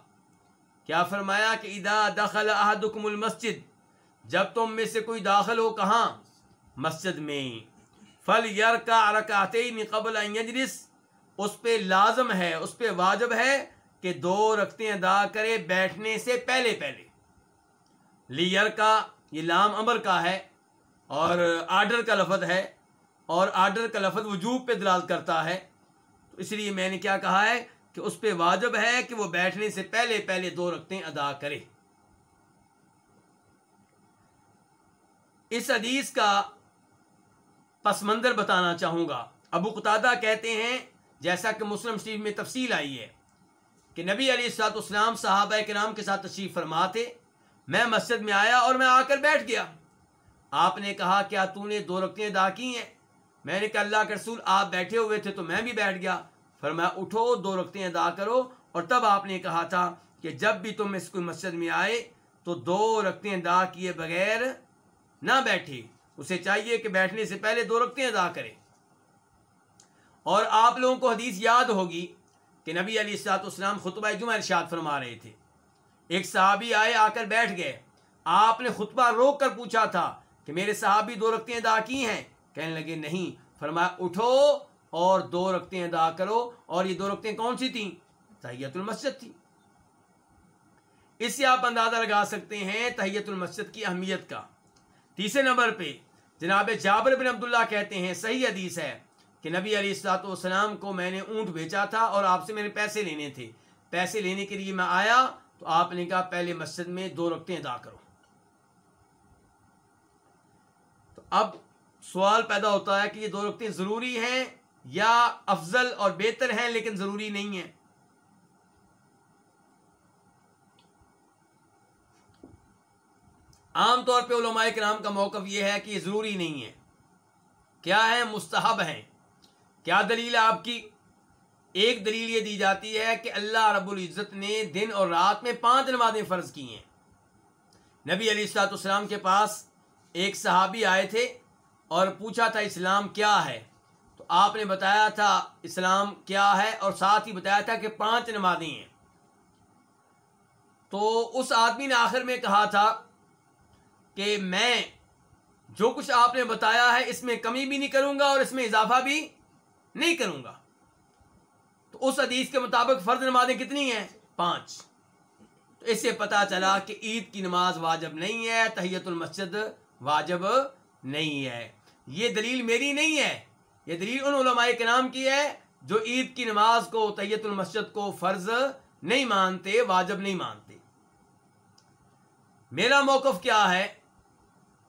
کیا فرمایا کہ اذا دخل احدکم المسجد، جب تم میں سے کوئی داخل ہو کہاں؟ مسجد میں۔ فل یر کا رکعتین قبل ان یجلس۔ اس پہ لازم ہے، اس پہ واجب ہے کہ دو رکھتے ادا کرے بیٹھنے سے پہلے پہلے۔ لیئر کا یہ لام امر کا ہے اور آرڈر کا لفظ ہے۔ اور آرڈر کا لفظ وجوب پہ دلال کرتا ہے۔ تو اس لیے میں نے کیا کہا ہے کہ اس پہ واجب ہے کہ وہ بیٹھنے سے پہلے پہلے دو رکھتے ادا کرے۔ اس حدیث کا پس منظر بتانا چاہوں گا۔ ابو قطادہ کہتے ہیں، جیسا کہ مسلم شریف میں تفصیل آئی ہے، کہ نبی علی السلاط اسلام صحابہ کے نام کے ساتھ تشریف فرما تھے میں مسجد میں آیا اور میں آ کر بیٹھ گیا۔ آپ نے کہا، کیا تو نے دو رکھتے ادا کی ہیں؟ میں نے کہا اللہ کے رسول، آپ بیٹھے ہوئے تھے تو میں بھی بیٹھ گیا۔ فرمایا، اٹھو، دو رکھتے ادا کرو۔ اور تب آپ نے کہا تھا کہ جب بھی تم اس کوئی مسجد میں آئے تو دو رکھتے ادا کیے بغیر نہ بیٹھے۔ اسے چاہیے کہ بیٹھنے سے پہلے دو رکھتے ادا کرے۔ اور آپ لوگوں کو حدیث یاد ہوگی کہ نبی علی السلاط اسلام خطبہ جمعہ ارشاد فرما رہے تھے۔ ایک صحابی آئے، آ کر بیٹھ گئے۔ آپ نے خطبہ روک کر پوچھا تھا کہ میرے صحابی دو رکھتے ادا کی ہیں؟ کہنے لگے، نہیں، فرمایا اٹھو اور دو رکھتے ادا کرو. اور یہ دو رکھتے کون سی تھیں؟ تحیت المسجد تھی۔ اس سے آپ اندازہ لگا سکتے ہیں تحیت المسجد کی اہمیت کا۔ تیسرے نمبر پہ جناب جابر بن عبداللہ کہتے ہیں، صحیح حدیث ہے کہ نبی علی السلاط والسلام کو میں نے اونٹ بیچا تھا اور آپ سے میرے پیسے لینے تھے۔ پیسے لینے کے لیے میں آیا تو آپ نے کہا پہلے مسجد میں دو رکھتے ادا کرو۔ تو اب سوال پیدا ہوتا ہے کہ یہ دو رکھتے ضروری ہیں یا افضل اور بہتر ہیں لیکن ضروری نہیں ہے عام طور پہ علماء کرام کا موقف یہ ہے کہ یہ ضروری نہیں ہے کیا ہے مستحب ہیں۔ کیا دلیل ہے آپ کی؟ ایک دلیل یہ دی جاتی ہے کہ اللہ رب العزت نے دن اور رات میں پانچ نمازیں فرض کی ہیں۔ نبی علی السلاط اسلام کے پاس ایک صحابی آئے تھے۔ اور پوچھا تھا اسلام کیا ہے؟ تو آپ نے بتایا تھا اسلام کیا ہے اور ساتھ ہی بتایا تھا کہ پانچ نمازیں ہیں۔ تو اس آدمی نے آخر میں کہا تھا کہ میں جو کچھ آپ نے بتایا ہے اس میں کمی بھی نہیں کروں گا اور اس میں اضافہ بھی نہیں کروں گا۔ تو اس حدیث کے مطابق فرض نمازیں کتنی ہیں؟ پانچ۔ تو اس سے پتا چلا کہ عید کی نماز واجب نہیں ہے، تحیت المسجد واجب نہیں ہے۔ یہ دلیل میری نہیں ہے۔ یہ دلیل ان علماء کے نام کی ہے جو عید کی نماز کو تحیت المسجد کو فرض نہیں مانتے، واجب نہیں مانتے۔ میرا موقف کیا ہے؟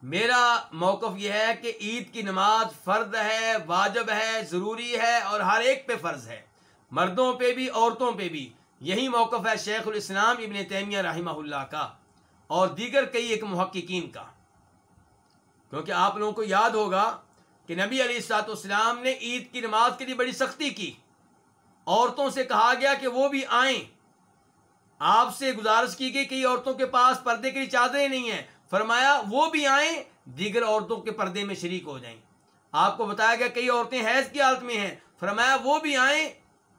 میرا موقف یہ ہے کہ عید کی نماز فرد ہے، واجب ہے، ضروری ہے اور ہر ایک پہ فرض ہے۔ مردوں پہ بھی، عورتوں پہ بھی۔ یہی موقف ہے شیخ الاسلام ابن تیمیہ رحمہ اللہ کا اور دیگر کئی ایک محققین کا۔ کیونکہ آپ لوگوں کو یاد ہوگا کہ نبی علی سات اسلام نے عید کی نماز کے لیے بڑی سختی کی۔ عورتوں سے کہا گیا کہ وہ بھی آئیں۔ آپ سے گزارش کی گئی کئی عورتوں کے پاس پردے کے لیے چادریں نہیں ہیں۔ فرمایا، وہ بھی آئیں، دیگر عورتوں کے پردے میں شریک ہو جائیں۔ آپ کو بتایا گیا کئی عورتیں حیض کی حالت میں ہیں۔ فرمایا، وہ بھی آئیں،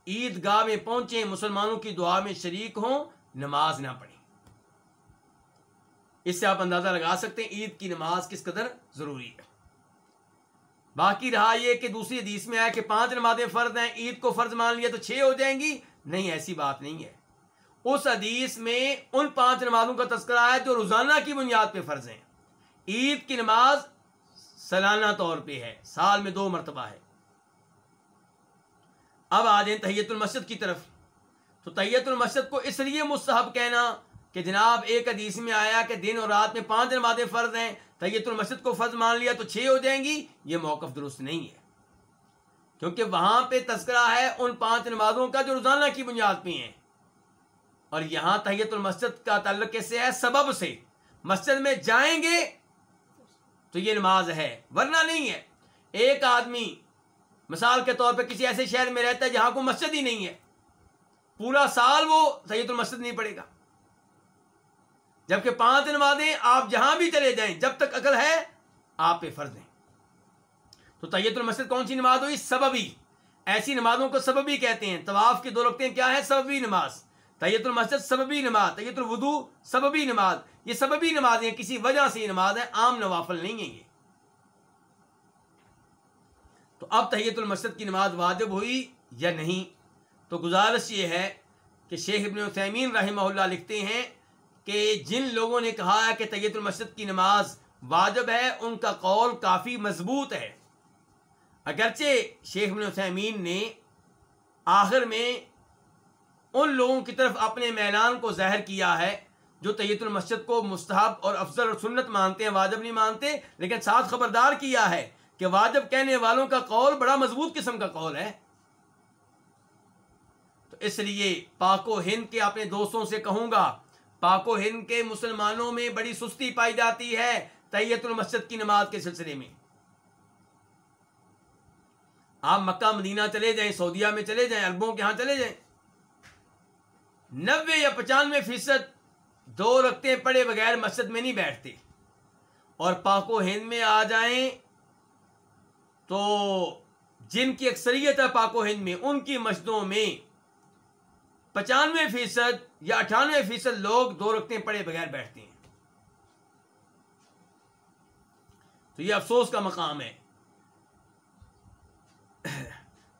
عید گاہ میں پہنچیں، مسلمانوں کی دعا میں شریک ہوں، نماز نہ پڑھیں۔ اس سے آپ اندازہ لگا سکتے ہیں عید کی نماز کس قدر ضروری ہے۔ باقی رہا یہ کہ دوسری حدیث میں آیا کہ پانچ نمازیں فرض ہیں، عید کو فرض مان لیا تو چھ ہو جائیں گی۔ نہیں، ایسی بات نہیں ہے۔ اس حدیث میں ان پانچ نمازوں کا تذکرہ ہے جو روزانہ کی بنیاد پہ فرض ہیں۔ عید کی نماز سالانہ طور پہ ہے، سال میں دو مرتبہ ہے۔ اب آ جائیں تحیت المسد کی طرف۔ تو تحیت المسد کو اس لیے مستحب کہنا کہ جناب ایک حدیث میں آیا کہ دن اور رات میں پانچ نمازیں فرض ہیں تحیت المسد کو فرض مان لیا تو چھ ہو جائیں گی، یہ موقف درست نہیں ہے۔ کیونکہ وہاں پہ تذکرہ ہے ان پانچ نمازوں کا جو روزانہ کی بنیاد پہ ہیں۔ اور یہاں تحیت المسد کا تعلق کیسے ہے؟ سبب سے۔ مسجد میں جائیں گے تو یہ نماز ہے، ورنہ نہیں ہے۔ ایک آدمی، مثال کے طور پہ کسی ایسے شہر میں رہتا ہے جہاں کو مسجد ہی نہیں ہے۔ پورا سال وہ سید المسد نہیں پڑے گا۔ جبکہ پانچ نمازیں آپ جہاں بھی چلے جائیں، جب تک عقل ہے، آپ پہ فرض ہیں۔ تو طیت المسد کون سی نماز ہوئی؟ سببی۔ ایسی نمازوں کو سببی کہتے ہیں۔ طواف کی دو رکھتے ہیں کیا ہے سببی نماز۔ طیت المسد سببی نماز، طیت الودو سببی نماز۔ یہ سببی نمازیں کسی وجہ سے یہ نماز ہے، عام نوافل نہیں ہے یہ۔ تو اب تحیت المسد کی نماز واجب ہوئی یا نہیں؟ تو گزارش یہ ہے کہ شیخ ابن عثیمین رحمہ اللہ لکھتے ہیں کہ جن لوگوں نے کہا ہے کہ طیت المسد کی نماز واجب ہے، ان کا قول کافی مضبوط ہے۔ اگرچہ شیخ ابن عثیمین نے آخر میں ان لوگوں کی طرف اپنے میلان کو ظاہر کیا ہے جو طیت المسد کو مستحب اور افضل اور سنت مانتے ہیں، واجب نہیں مانتے، لیکن ساتھ خبردار کیا ہے کہ واجب کہنے والوں کا قول بڑا مضبوط قسم کا قول ہے۔ تو اس لیے پاک و ہند کے اپنے دوستوں سے کہوں گا پاک و ہند کے مسلمانوں میں بڑی سستی پائی جاتی ہے طیت المسد کی نماز کے سلسلے میں۔ آپ مکہ، مدینہ چلے جائیں، سعودیہ میں چلے جائیں اربوں کے ہاں چلے جائیں۔ نوے یا پچانوے فیصد دو رکھتے پڑے بغیر مسجد میں نہیں بیٹھتے۔ اور پاک و ہند میں آ جائیں تو جن کی اکثریت ہے پاک و ہند میں، ان کی مسجدوں میں پچانوے فیصد یا اٹھانوے فیصد لوگ دو رکھتے پڑے بغیر بیٹھتے ہیں۔ تو یہ افسوس کا مقام ہے۔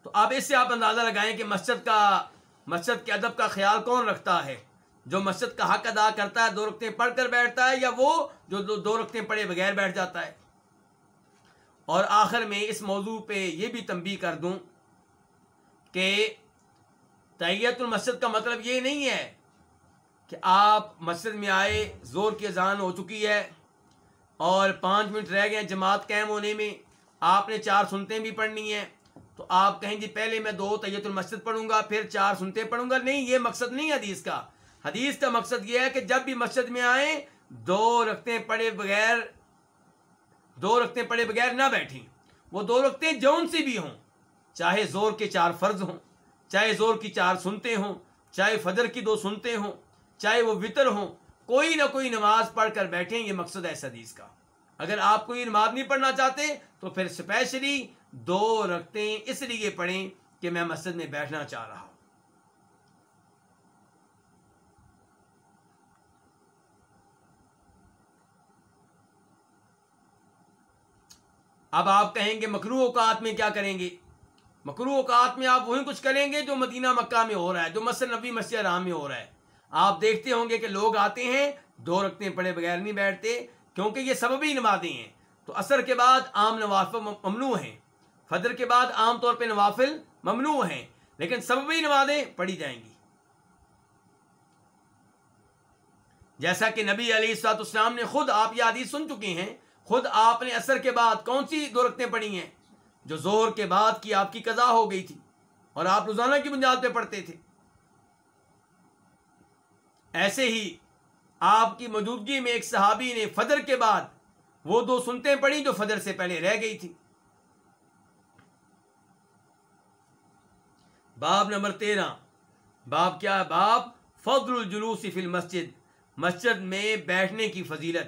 تو اب اس سے آپ اندازہ لگائیں کہ مسجد کا، مسجد کے ادب کا خیال کون رکھتا ہے؟ جو مسجد کا حق ادا کرتا ہے، دو رکھتے پڑھ کر بیٹھتا ہے یا وہ جو دو رکھتے پڑھے بغیر بیٹھ جاتا ہے؟ اور آخر میں اس موضوع پہ یہ بھی تنبیہ کر دوں کہ تیت المسد کا مطلب یہ نہیں ہے کہ آپ مسجد میں آئے، زور کی اذان ہو چکی ہے اور پانچ منٹ رہ گئے ہیں، جماعت قائم ہونے میں، آپ نے چار سنتے بھی پڑھنی ہیں، تو آپ کہیں جی پہلے میں دو طیت المسد پڑھوں گا، پھر چار سنتے پڑھوں گا، نہیں، یہ مقصد نہیں حدیث کا۔ حدیث کا مقصد یہ ہے کہ جب بھی مسجد میں آئیں، دو رکھتے پڑے بغیر، دو رکھتے پڑے بغیر نہ بیٹھیں۔ وہ دو رکھتے جون سے بھی ہوں، چاہے زور کے چار فرض ہوں۔ چاہے زور کی چار سنتے ہوں، چاہے فجر کی دو سنتے ہوں، چاہے وہ وطر ہوں، کوئی نہ کوئی نماز پڑھ کر بیٹھیں، یہ مقصد ہے حدیث کا۔ اگر آپ کوئی نماز نہیں پڑھنا چاہتے، تو پھر اسپیشلی دو رکھتے اس لیے پڑھیں کہ میں مسجد میں بیٹھنا چاہ رہا ہوں۔ اب آپ کہیں گے مکرو اوقات میں کیا کریں گے؟ مکرو اوقات میں آپ وہی کچھ کریں گے جو مدینہ مکہ میں ہو رہا ہے، جو مسجد نبی مسجد رام میں ہو رہا ہے۔ آپ دیکھتے ہوں گے کہ لوگ آتے ہیں، دو رکھتے پڑے بغیر نہیں بیٹھتے، کیونکہ یہ سببی نمازیں ہیں۔ تو اثر کے بعد عام نوافل ممنوع ہیں۔ فجر کے بعد عام طور پہ نوافل ممنوع ہیں، لیکن سببی نمازیں پڑھی جائیں گی۔ جیسا کہ نبی علی سات اسلام نے خود آپ یہ حدیث سن چکے ہیں، خود آپ نے اثر کے بعد کون سی دو رکھتے پڑھی ہیں؟ جو زور کے بعد کی آپ کی قضا ہو گئی تھی اور آپ روزانہ کی بنیاد پہ پڑھتے تھے۔ ایسے ہی آپ کی موجودگی میں ایک صحابی نے فجر کے بعد وہ دو سنتے پڑھی جو فجر سے پہلے رہ گئی تھی۔ باب نمبر تیرہ۔ باب کیا ہے؟ باب فضل الجلوس فی المسجد۔ مسجد میں بیٹھنے کی فضیلت۔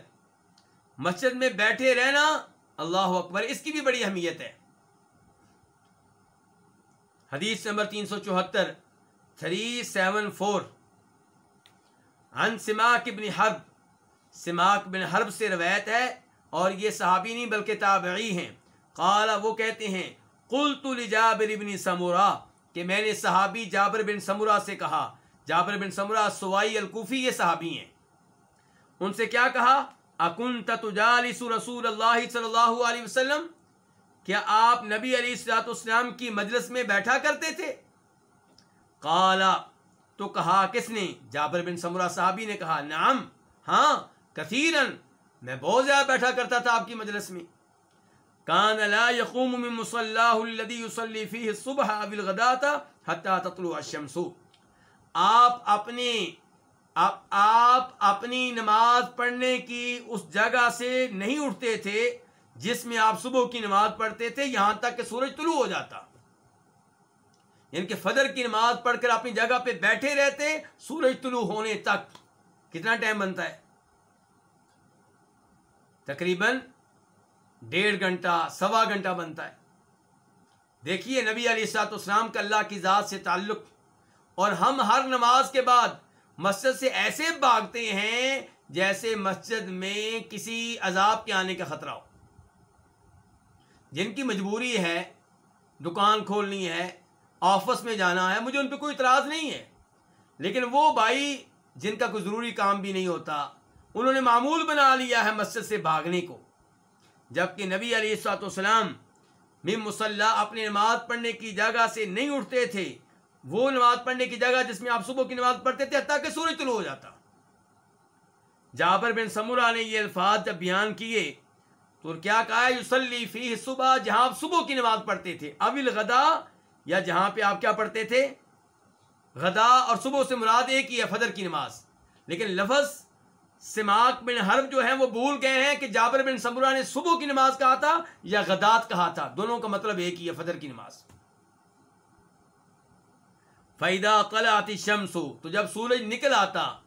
مسجد میں بیٹھے رہنا اللہ اکبر، اس کی بھی بڑی اہمیت ہے۔ حدیث نمبر تین سو چوہتر، تھری سیون فور۔ ان سماک ابن حرب، سماک بن حرب سے روایت ہے اور یہ صحابی نہیں بلکہ تابعی ہیں۔ قال، وہ کہتے ہیں، قلت لجابر ابن سمورا کہ میں نے صحابی جابر بن سمورا سے کہا۔ جابر بن سمورا سوائی الکوفی یہ صحابی ہیں۔ ان سے کیا کہا؟ اکن تجالس رسول اللہ صلی اللہ علیہ وسلم کیا آپ نبی علی السلاط اسلام کی مجلس میں بیٹھا کرتے تھے؟ کالا تو کہا، کس نے؟ جابر بن سمرا صحابی نے کہا نام ہاں کثیرن میں بہت زیادہ بیٹھا کرتا تھا آپ کی مجلس میں۔ کان لا يقوم من مصلاه الذي يصلي فيه الصبح او حتى تطلع الشمس۔ آپ اپنے آپ آپ اپنی نماز پڑھنے کی اس جگہ سے نہیں اٹھتے تھے جس میں آپ صبح کی نماز پڑھتے تھے، یہاں تک کہ سورج طلوع ہو جاتا۔ یعنی کہ فجر کی نماز پڑھ کر اپنی جگہ پہ بیٹھے رہتے، سورج طلوع ہونے تک۔ کتنا ٹائم بنتا ہے؟ تقریباً ڈیڑھ گھنٹہ، سوا گھنٹہ بنتا ہے۔ دیکھیے، نبی علی سات اسلام کا اللہ کی ذات سے تعلق۔ اور ہم ہر نماز کے بعد مسجد سے ایسے بھاگتے ہیں جیسے مسجد میں کسی عذاب کے آنے کا خطرہ ہو۔ جن کی مجبوری ہے، دکان کھولنی ہے، آفس میں جانا ہے، مجھے ان پہ کوئی اعتراض نہیں ہے۔ لیکن وہ بھائی جن کا کوئی ضروری کام بھی نہیں ہوتا، انہوں نے معمول بنا لیا ہے مسجد سے بھاگنے کو۔ جبکہ نبی علیہ السلاۃ والسلام مم مسلح اپنی نماز پڑھنے کی جگہ سے نہیں اٹھتے تھے، وہ نماز پڑھنے کی جگہ جس میں آپ صبح کی نماز پڑھتے تھے، حتیٰ کہ سورج طلوع ہو جاتا۔ جابر بن سمورا نے یہ الفاظ جب بیان کیے تو کیا کہا یوسلی فی صبح جہاں آپ صبح کی نماز پڑھتے تھے۔ اول غدا یا جہاں پہ آپ کیا پڑھتے تھے؟ غدا اور صبح سے مراد ایک ہی ہے، فجر کی نماز۔ لیکن لفظ سماک بن حرب جو ہیں، وہ بھول گئے ہیں کہ جابر بن سمرا نے صبح کی نماز کہا تھا یا غدات کہا تھا۔ دونوں کا مطلب ایک ہی ہے، فجر کی نماز۔ فیدا کل آتی شمس تو جب سورج نکل آتا،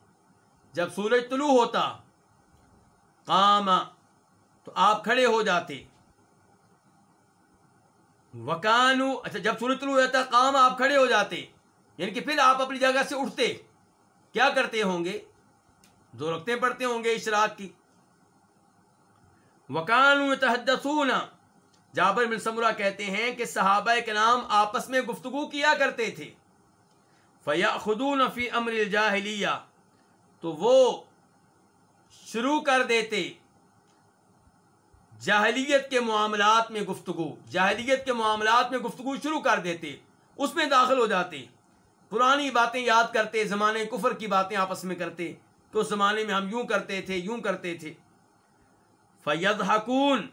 جب سورج طلوع ہوتا کام تو آپ کھڑے ہو جاتے۔ وکانو اچھا جب سورج طلوع ہوتا کام آپ کھڑے ہو جاتے۔ یعنی کہ پھر آپ اپنی جگہ سے اٹھتے۔ کیا کرتے ہوں گے؟ دو رکھتے پڑھتے ہوں گے اشراق کی۔ وکان تحدثون جابر بن سمرہ کہتے ہیں کہ صحابہ کے نام آپس میں گفتگو کیا کرتے تھے۔ فیا خدون فی امر الجاہلیہ۔ تو وہ شروع کر دیتے۔ جاہلیت کے معاملات میں گفتگو، جاہلیت کے معاملات میں گفتگو شروع کر دیتے، اس میں داخل ہو جاتے۔ پرانی باتیں یاد کرتے، زمانے کفر کی باتیں آپس میں کرتے، تو اس زمانے میں ہم یوں کرتے تھے، یوں کرتے تھے۔ فید حکون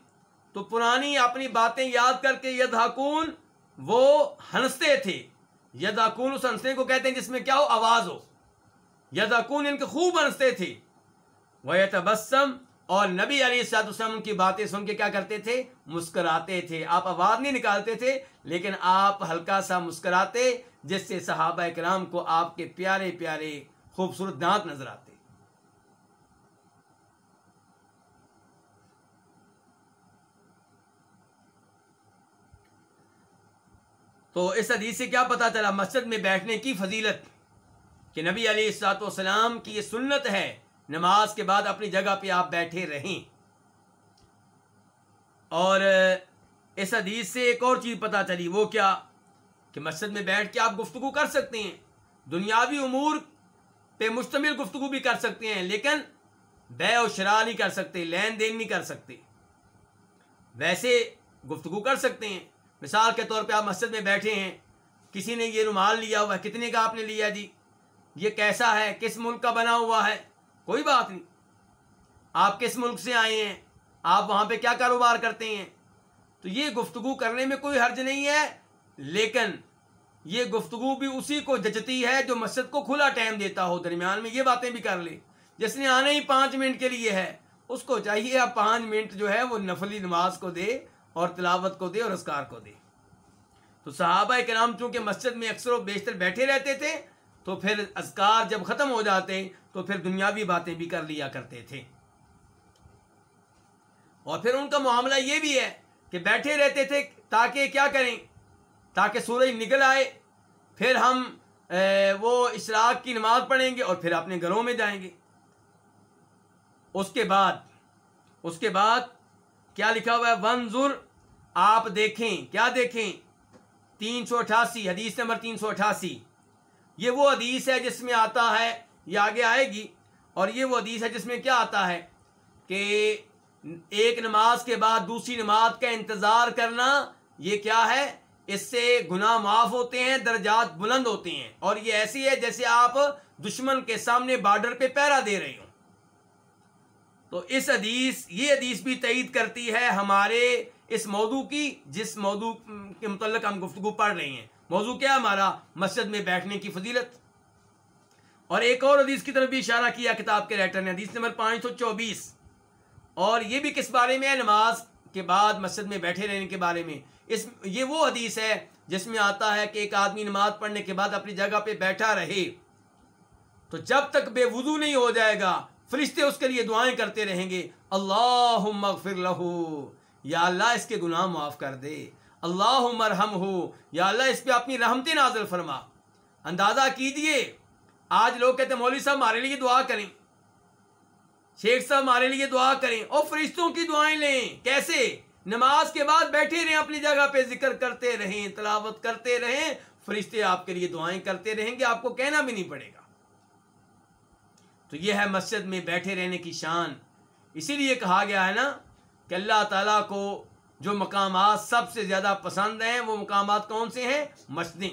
تو پرانی اپنی باتیں یاد کر کے ید حکون وہ ہنستے تھے۔ ید حکون اس ہنسنے کو کہتے ہیں جس میں کیا ہو؟ آواز ہو۔ ید حکون ان یعنی کے خوب ہنستے تھے۔ وہ تبسم اور نبی علی سعد وسلم کی باتیں سن کے کیا کرتے تھے؟ مسکراتے تھے۔ آپ آواز نہیں نکالتے تھے، لیکن آپ ہلکا سا مسکراتے، جس سے صحابہ کرام کو آپ کے پیارے پیارے خوبصورت دانت نظر آتے۔ تو اس حدیث سے کیا پتا چلا، مسجد میں بیٹھنے کی فضیلت کہ نبی علیہ السلاط والسلام کی یہ سنت ہے۔ نماز کے بعد اپنی جگہ پہ آپ بیٹھے رہیں۔ اور، اس حدیث سے ایک اور چیز پتا چلی، وہ کیا؟ کہ مسجد میں بیٹھ کے آپ گفتگو کر سکتے ہیں۔ دنیاوی امور پہ مشتمل گفتگو بھی کر سکتے ہیں، لیکن بے و شرح نہیں کر سکتے، لین دین نہیں کر سکتے۔ ویسے گفتگو کر سکتے ہیں۔ مثال کے طور پہ آپ مسجد میں بیٹھے ہیں، کسی نے یہ رومال لیا ہوا ہے، کتنے کا آپ نے لیا جی؟ یہ کیسا ہے؟ کس ملک کا بنا ہوا ہے؟ کوئی بات نہیں۔ آپ کس ملک سے آئے ہیں؟ آپ وہاں پہ کیا کاروبار کرتے ہیں؟ تو یہ گفتگو کرنے میں کوئی حرج نہیں ہے، لیکن یہ گفتگو بھی اسی کو جچتی ہے جو مسجد کو کھلا ٹائم دیتا ہو۔ درمیان میں یہ باتیں بھی کر لے جس نے آنا ہی پانچ منٹ کے لیے ہے، اس کو چاہیے اب پانچ منٹ جو ہے وہ نفلی نماز کو دے اور تلاوت کو دے اور اسکار کو دے۔ تو صحابہ کے نام چونکہ مسجد میں اکثر و بیشتر بیٹھے رہتے تھے تو پھر اذکار جب ختم ہو جاتے تو پھر دنیاوی باتیں بھی کر لیا کرتے تھے۔ اور پھر ان کا معاملہ یہ بھی ہے کہ بیٹھے رہتے تھے تاکہ کیا کریں؟ تاکہ سورج نکل آئے۔ پھر ہم وہ اشراق کی نماز پڑھیں گے اور پھر اپنے گھروں میں جائیں گے۔ اس کے بعد، اس کے بعد کیا لکھا ہوا ہے؟ ونظر آپ دیکھیں۔ کیا دیکھیں؟ تین سو اٹھاسی، حدیث نمبر تین سو اٹھاسی۔ یہ وہ حدیث ہے جس میں آتا ہے، یہ آگے آئے گی۔ اور یہ وہ حدیث ہے جس میں کیا آتا ہے کہ ایک نماز کے بعد دوسری نماز کا انتظار کرنا، یہ کیا ہے؟ اس سے گناہ معاف ہوتے ہیں، درجات بلند ہوتے ہیں۔ اور یہ ایسی ہے جیسے آپ دشمن کے سامنے بارڈر پہ پیرا دے رہے ہوں۔ تو اس حدیث، یہ حدیث بھی تعید کرتی ہے ہمارے اس موضوع کی، جس موضوع کے متعلق ہم گفتگو پڑھ رہے ہیں۔ موضوع کیا ہمارا؟ مسجد میں بیٹھنے کی فضیلت۔ اور ایک اور حدیث کی طرف بھی اشارہ کیا کتاب کے رائٹر نے، حدیث نمبر پانچ سو چوبیس۔ اور یہ بھی کس بارے میں ہے؟ نماز کے بعد مسجد میں بیٹھے رہنے کے بارے میں۔ اس یہ وہ حدیث ہے جس میں آتا ہے کہ ایک آدمی نماز پڑھنے کے بعد اپنی جگہ پہ بیٹھا رہے۔ تو جب تک بے وضو نہیں ہو جائے گا، فرشتے اس کے لیے دعائیں کرتے رہیں گے اللہ مغفر لہو، یا اللہ اس کے گناہ معاف کر دے۔ اللہ مرحم ہو یا اللہ اس پہ اپنی رحمت نازل فرما۔ اندازہ کیجیے آج لوگ کہتے ہیں، مولوی صاحب ہمارے لیے دعا کریں۔ شیخ صاحب ہمارے لیے دعا کریں۔ اور فرشتوں کی دعائیں لیں۔ کیسے؟ نماز کے بعد بیٹھے رہیں، اپنی جگہ پہ ذکر کرتے رہیں، تلاوت کرتے رہیں۔ فرشتے آپ کے لیے دعائیں کرتے رہیں گے، آپ کو کہنا بھی نہیں پڑے گا۔ تو یہ ہے مسجد میں بیٹھے رہنے کی شان۔ اسی لیے کہا گیا ہے نا کہ اللہ تعالیٰ کو جو مقامات سب سے زیادہ پسند ہیں، وہ مقامات کون سے ہیں؟ مسجدیں۔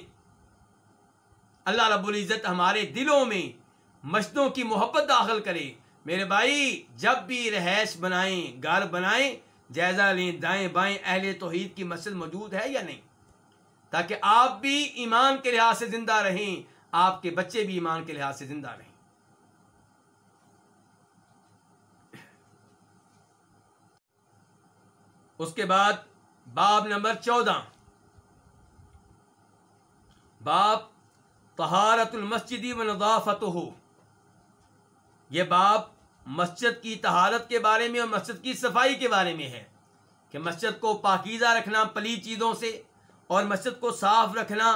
اللہ رب العزت ہمارے دلوں میں مسجدوں کی محبت داخل کرے۔ میرے بھائی، جب بھی رہائش بنائیں، گھر بنائیں، جائزہ لیں، دائیں بائیں اہل توحید کی مسجد موجود ہے یا نہیں؟ تاکہ آپ بھی ایمان کے لحاظ سے زندہ رہیں، آپ کے بچے بھی ایمان کے لحاظ سے زندہ رہیں۔ اس کے بعد باب نمبر چودہ۔ باب طہارت المسجدی و نظافت ہو یہ باب مسجد کی تہارت کے بارے میں اور مسجد کی صفائی کے بارے میں ہے کہ مسجد کو پاکیزہ رکھنا پلی چیزوں سے اور مسجد کو صاف رکھنا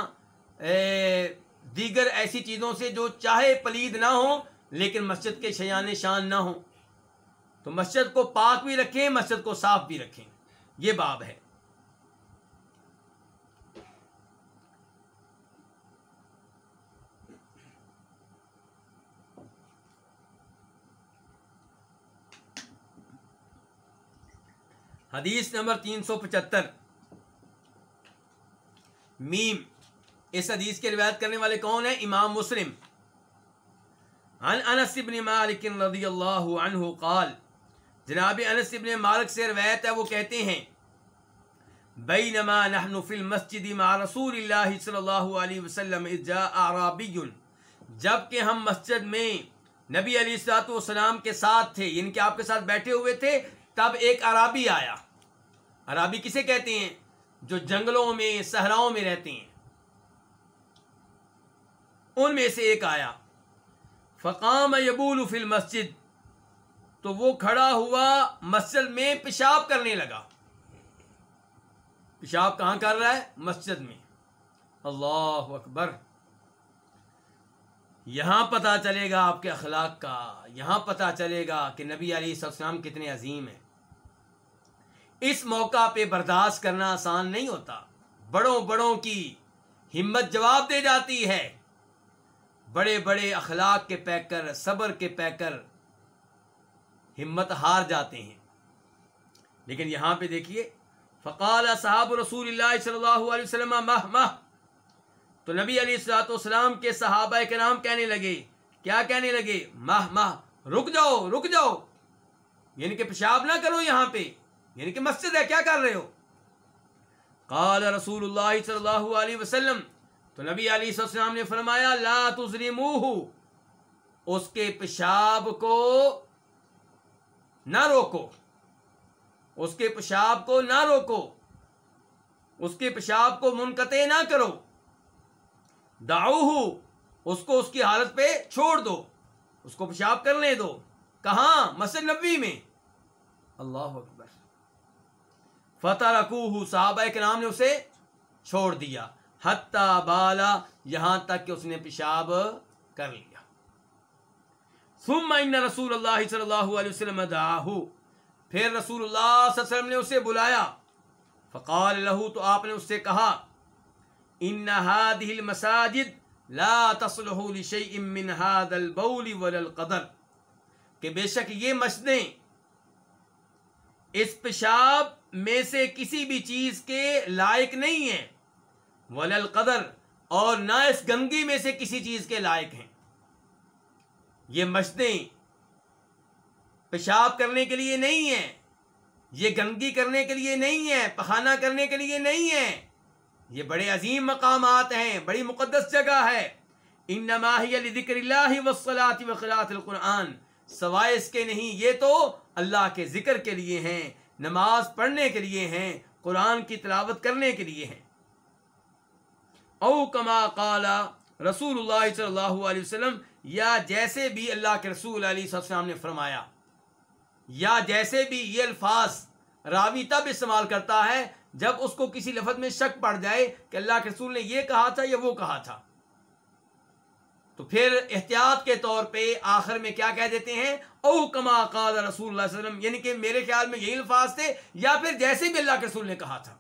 دیگر ایسی چیزوں سے جو چاہے پلید نہ ہوں لیکن مسجد کے شیان شان نہ ہوں۔ تو مسجد کو پاک بھی رکھیں، مسجد کو صاف بھی رکھیں۔ یہ باب ہے۔ حدیث نمبر تین سو پچہتر۔ میم۔ اس حدیث کے روایت کرنے والے کون ہیں؟ امام مسلم۔ عن انس بن مالک رضی اللہ عنہ قال جناب انس بن مالک سے روایت ہے، وہ کہتے ہیں، بینما نحن فی المسجد مع رسول اللہ صلی اللہ علیہ وسلم جاء اعرابی. جبکہ ہم مسجد میں نبی علیہ الصلوۃ والسلام کے ساتھ تھے یعنی کہ آپ کے ساتھ بیٹھے ہوئے تھے، تب ایک عرابی آیا۔ عرابی کسے کہتے ہیں؟ جو جنگلوں میں، صحراؤں میں رہتے ہیں۔ ان میں سے ایک آیا۔ فقام یبول فی المسجد تو وہ کھڑا ہوا مسجد میں پیشاب کرنے لگا۔ پیشاب کہاں کر رہا ہے؟ مسجد میں۔ اللہ اکبر۔ یہاں پتا چلے گا آپ کے اخلاق کا۔ یہاں پتا چلے گا کہ نبی علی السلام کتنے عظیم ہیں۔ اس موقع پہ برداشت کرنا آسان نہیں ہوتا۔ بڑوں بڑوں کی ہمت جواب دے جاتی ہے۔ بڑے بڑے اخلاق کے پیکر، صبر کے پیکر ہمت ہار جاتے ہیں۔ لیکن یہاں پہ دیکھیے، فقال صحاب رسول اللہ صلی اللہ علیہ وسلم، مہ مہ۔ تو نبی علی السلاۃ والسلام کے صحابہ کے نام کہنے لگے، کیا کہنے لگے؟ مہ مہ، رک جاؤ رک جاؤ۔ یعنی کہ پیشاب نہ کرو یہاں پہ۔ یعنی کہ مسجد ہے، کیا کر رہے ہو؟ قال رسول اللہ صلی اللہ علیہ وسلم۔ تو نبی علی السلام نے فرمایا، لا تظلموہ۔ اس کے پیشاب کو نہ روکو۔ اس کے پیشاب کو نہ روکو۔ اس کے پیشاب کو منقطع نہ کرو۔ داؤ اس کو اس کی حالت پہ چھوڑ دو۔ اس کو پیشاب کرنے دو۔ کہاں؟ مسجد نبوی میں۔ اللہ اکبر۔ فتح رکوہ صحابہ کے نام نے اسے چھوڑ دیا۔ حتی بالا، یہاں تک کہ اس نے پیشاب کر لیا۔ ثم ان رسول اللہ صلی اللہ علیہ وسلم دعاہو۔ پھر رسول اللہ صلی اللہ علیہ وسلم نے اسے بلایا۔ فقال له، تو آپ نے اس سے کہا، ان هذه المساجد لا تصلح لشيء من هذا البول ولا القدر۔ کہ بے شک یہ مسجدیں اس پیشاب میں سے کسی بھی چیز کے لائق نہیں ہیں۔ ولا القدر اور نہ اس گندگی میں سے کسی چیز کے لائق ہیں۔ یہ مسجدیں پیشاب کرنے کے لیے نہیں ہیں، یہ گندگی کرنے کے لیے نہیں ہے پخانہ کرنے کے لیے نہیں ہے یہ بڑے عظیم مقامات ہیں، بڑی مقدس جگہ ہے۔ ان نماہی ذکر اللہ وسلاۃ وخلاط القرآن۔ سوائے اس کے نہیں، یہ تو اللہ کے ذکر کے لیے ہیں، نماز پڑھنے کے لیے ہیں، قرآن کی تلاوت کرنے کے لیے ہیں۔ او کما قالا رسول اللہ صلی اللہ علیہ وسلم یا جیسے بھی اللہ کے رسول علیہ السلام نے فرمایا، یا جیسے بھی یہ الفاظ راوی تب استعمال کرتا ہے جب اس کو کسی لفظ میں شک پڑ جائے کہ اللہ کے رسول نے یہ کہا تھا یا وہ کہا تھا۔ تو پھر احتیاط کے طور پہ آخر میں کیا کہہ دیتے ہیں؟ او کما قال رسول اللہ علیہ وسلم یعنی کہ میرے خیال میں یہی الفاظ تھے، یا پھر جیسے بھی اللہ کے رسول نے کہا تھا۔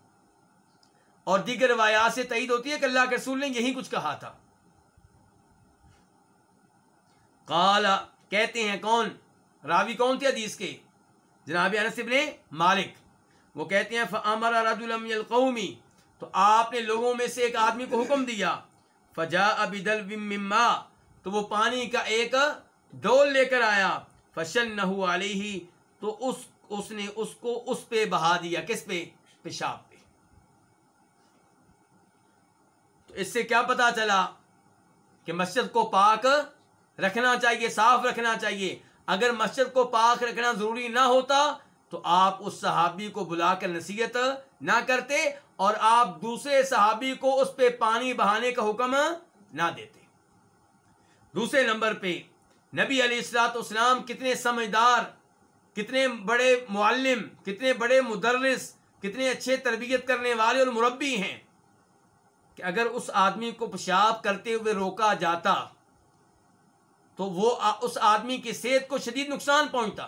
اور دیگر روایات سے تعید ہوتی ہے کہ اللہ کے رسول نے یہی کچھ کہا تھا۔ قال، کہتے ہیں کون؟ راوی کون تھے حدیث کے جناب انس ابن مالک۔ وہ کہتے ہیں فامر رجل من القومی تو آپ نے لوگوں میں سے ایک آدمی کو حکم دیا۔ فجا بدل مما تو وہ پانی کا ایک ڈول لے کر آیا۔ فشن نہ علیہ تو اس اس نے اس کو اس پہ بہا دیا۔ کس پہ؟ پیشاب پہ۔ تو اس سے کیا پتا چلا کہ مسجد کو پاک رکھنا چاہیے، صاف رکھنا چاہیے۔ اگر مسجد کو پاک رکھنا ضروری نہ ہوتا، تو آپ اس صحابی کو بلا کر نصیحت نہ کرتے اور آپ دوسرے صحابی کو اس پہ پانی بہانے کا حکم نہ دیتے۔ دوسرے نمبر پہ، نبی علیہ السلاط اسلام کتنے سمجھدار، کتنے بڑے معلم، کتنے بڑے مدرس، کتنے اچھے تربیت کرنے والے اور مربی ہیں کہ اگر اس آدمی کو پیشاب کرتے ہوئے روکا جاتا تو وہ اس آدمی کی صحت کو شدید نقصان پہنچتا۔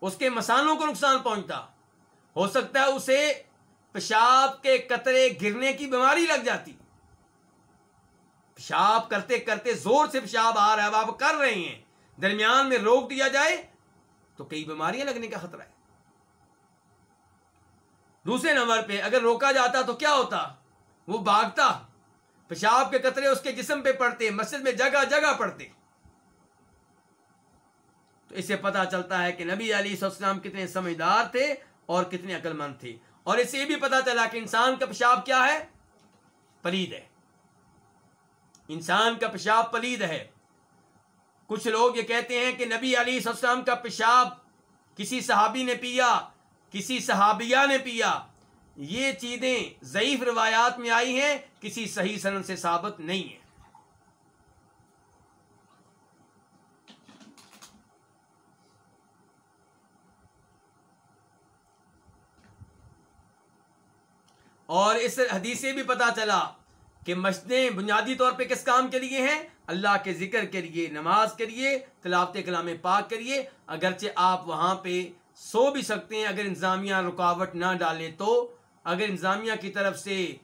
اس کے مسانوں کو نقصان پہنچتا۔ ہو سکتا ہے اسے پیشاب کے قطرے گرنے کی بیماری لگ جاتی۔ پیشاب کرتے کرتے زور سے پیشاب آ رہا ہے آپ کر رہے ہیں۔ درمیان میں روک دیا جائے تو کئی بیماریاں لگنے کا خطرہ ہے۔ دوسرے نمبر پہ اگر روکا جاتا تو کیا ہوتا؟ وہ بھاگتا۔ پیشاب کے قطرے اس کے جسم پہ پڑتے، مسجد میں جگہ جگہ پڑتے۔ تو اس سے پتا چلتا ہے کہ نبی علی السلام کتنے سمجھدار تھے اور کتنے عقل مند تھے۔ اور اس سے یہ بھی پتا چلا کہ انسان کا پیشاب کیا ہے؟ پلید ہے۔ انسان کا پیشاب پلید ہے۔ کچھ لوگ یہ کہتے ہیں کہ نبی علی السلام کا پیشاب کسی صحابی نے پیا، کسی صحابیہ نے پیا۔ یہ چیزیں ضعیف روایات میں آئی ہیں، کسی صحیح سن سے ثابت نہیں ہے اور اس حدیث سے بھی پتا چلا کہ مسجدیں بنیادی طور پہ کس کام کے لیے ہیں؟ اللہ کے ذکر کے لیے، نماز کے لیے، تلاوت کلام پاک کے لیے۔ اگرچہ آپ وہاں پہ سو بھی سکتے ہیں، اگر انتظامیہ رکاوٹ نہ ڈالے تو۔ اگر انتظامیہ کی طرف سے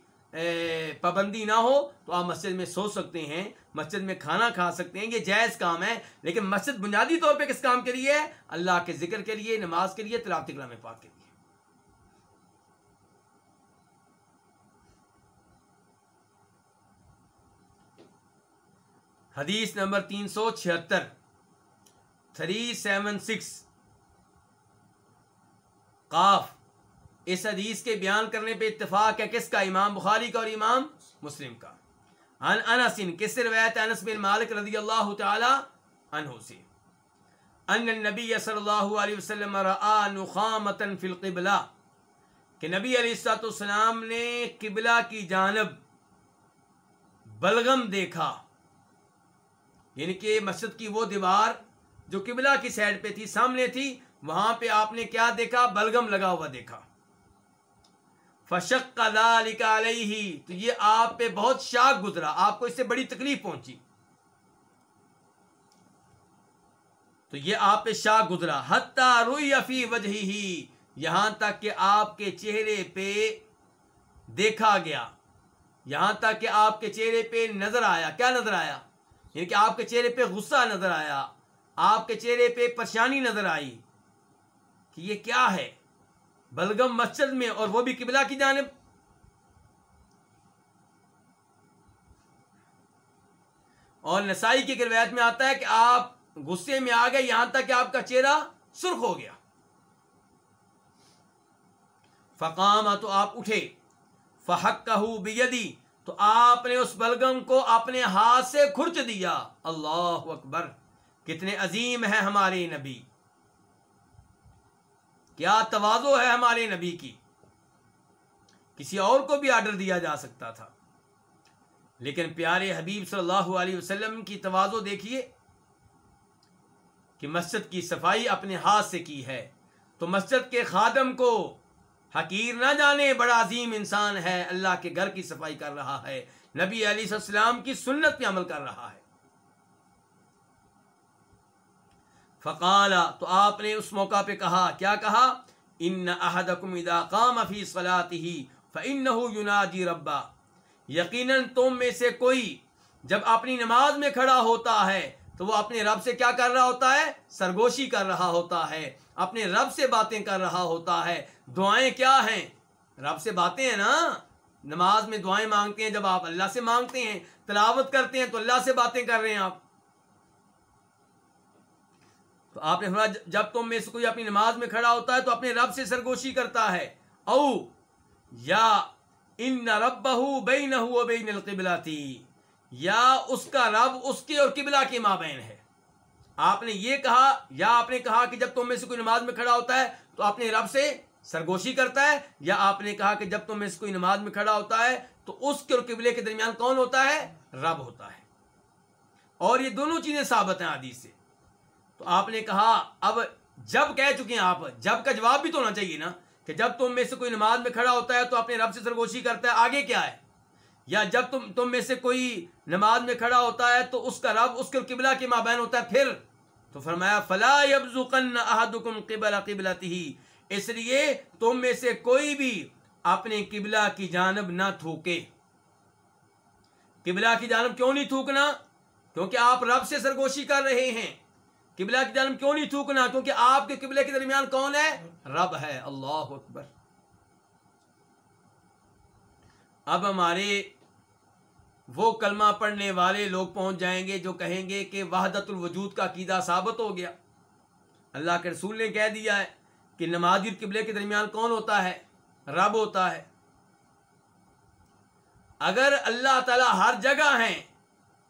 پابندی نہ ہو تو آپ مسجد میں سو سکتے ہیں، مسجد میں کھانا کھا سکتے ہیں، یہ جائز کام ہے۔ لیکن مسجد بنیادی طور پہ کس کام کے لیے ہے؟ اللہ کے ذکر کے لیے، نماز کے لیے، تلاوت کلام پاک کے لیے۔ حدیث نمبر تین سو چھہتر، تھری سیون سکس۔ قاف، اس حدیث کے بیان کرنے پہ اتفاق ہے کس کا؟ امام بخاری کا اور امام مسلم کا۔ ان انس ان کس روایت انس بن مالک رضی اللہ تعالی عنہ سے۔ ان النبی صلی اللہ علیہ وسلم رآ نخامتا فی القبلہ، کہ نبی علیہ السلاۃ والسلام نے قبلہ کی جانب بلغم دیکھا۔ یعنی کہ مسجد کی وہ دیوار جو قبلہ کی سائڈ پہ تھی، سامنے تھی، وہاں پہ آپ نے کیا دیکھا؟ بلگم لگا ہوا دیکھا۔ فشق ذلك علیہ تو یہ آپ پہ بہت شاک گزرا، آپ کو اس سے بڑی تکلیف پہنچی۔ تو یہ آپ پہ شاک گزرا۔ حتی روی فی وجہ ہی یہاں تک کہ آپ کے چہرے پہ دیکھا گیا۔ یہاں تک کہ آپ کے چہرے پہ نظر آیا۔ کیا نظر آیا؟ یعنی کہ آپ کے چہرے پہ غصہ نظر آیا، آپ کے چہرے پہ پریشانی نظر آئی کہ یہ کیا ہے؟ بلگم مسجد میں اور وہ بھی قبلہ کی جانب۔ اور نسائی کی روایت میں آتا ہے کہ آپ غصے میں آ گئے، یہاں تک کہ آپ کا چہرہ سرخ ہو گیا۔ فقام، تو آپ اٹھے۔ فحق بیدی تو آپ نے اس بلگم کو اپنے ہاتھ سے کھرچ دیا۔ اللہ اکبر۔ کتنے عظیم ہے ہمارے نبی۔ کیا توازو ہے ہمارے نبی کی۔ کسی اور کو بھی آرڈر دیا جا سکتا تھا۔ لیکن پیارے حبیب صلی اللہ علیہ وسلم کی توازو دیکھیے کہ مسجد کی صفائی اپنے ہاتھ سے کی ہے۔ تو مسجد کے خادم کو حقیر نہ جانے، بڑا عظیم انسان ہے، اللہ کے گھر کی صفائی کر رہا ہے، نبی علی السلام کی سنت پہ عمل کر رہا ہے۔ فقالا تو آپ نے اس موقع پہ کہا، کیا کہا؟ ان احدکم اذا قام فی صلاته فانه ينادي ربا۔ یقیناً تم میں سے کوئی جب اپنی نماز میں کھڑا ہوتا ہے، تو وہ اپنے رب سے کیا کر رہا ہوتا ہے؟ سرگوشی کر رہا ہوتا ہے، اپنے رب سے باتیں کر رہا ہوتا ہے۔ دعائیں کیا ہیں؟ رب سے باتیں ہیں نا؟ نماز میں دعائیں مانگتے ہیں جب آپ اللہ سے مانگتے ہیں، تلاوت کرتے ہیں تو اللہ سے باتیں کر رہے ہیں آپ۔ تو آپ نے فرمایا جب تم میں سے کوئی اپنی نماز میں کھڑا ہوتا ہے تو اپنے رب سے سرگوشی کرتا ہے۔ او، یا ان رب بہو بے نہ بین القبلاتی یا اس کا رب اس کے اور قبلہ کے مابین ہے۔ آپ نے یہ کہا، یا آپ نے کہا کہ جب تم میں سے کوئی نماز میں کھڑا ہوتا ہے تو اپنے رب سے سرگوشی کرتا ہے، یا آپ نے کہا کہ جب تم میں سے کوئی نماز میں کھڑا ہوتا ہے، تو اس کے اور قبلے کے درمیان کون ہوتا ہے؟ رب ہوتا ہے۔ اور یہ دونوں چیزیں ثابت ہیں حدیث سے۔ تو آپ نے کہا، اب جب کہہ چکے ہیں آپ، جب کا جواب بھی تو ہونا چاہیے نا کہ جب تم میں سے کوئی نماز میں کھڑا ہوتا ہے تو اپنے رب سے سرگوشی کرتا ہے، آگے کیا ہے؟ یا جب تم تم میں سے کوئی نماز میں کھڑا ہوتا ہے تو اس کا رب، اس کے قبلہ کے مابین ہوتا ہے، پھر تو فرمایا، فلا یبزقن احدکم قبل قبلته اس لیے تم میں سے کوئی بھی اپنے قبلہ کی جانب نہ تھوکے۔ قبلہ کی جانب کیوں نہیں تھوکنا؟ کیونکہ آپ رب سے سرگوشی کر رہے ہیں۔ قبلہ کی جانب کیوں نہیں تھوکنا؟ کیونکہ آپ کے قبلے کے درمیان کون ہے؟ رب ہے۔ اللہ اکبر۔ اب ہمارے وہ کلمہ پڑھنے والے لوگ پہنچ جائیں گے جو کہیں گے کہ وحدت الوجود کا عقیدہ ثابت ہو گیا۔ اللہ کے رسول نے کہہ دیا ہے۔ کہ نمازی اور قبلے کے درمیان کون ہوتا ہے؟ رب ہوتا ہے۔ اگر اللہ تعالی ہر جگہ ہیں،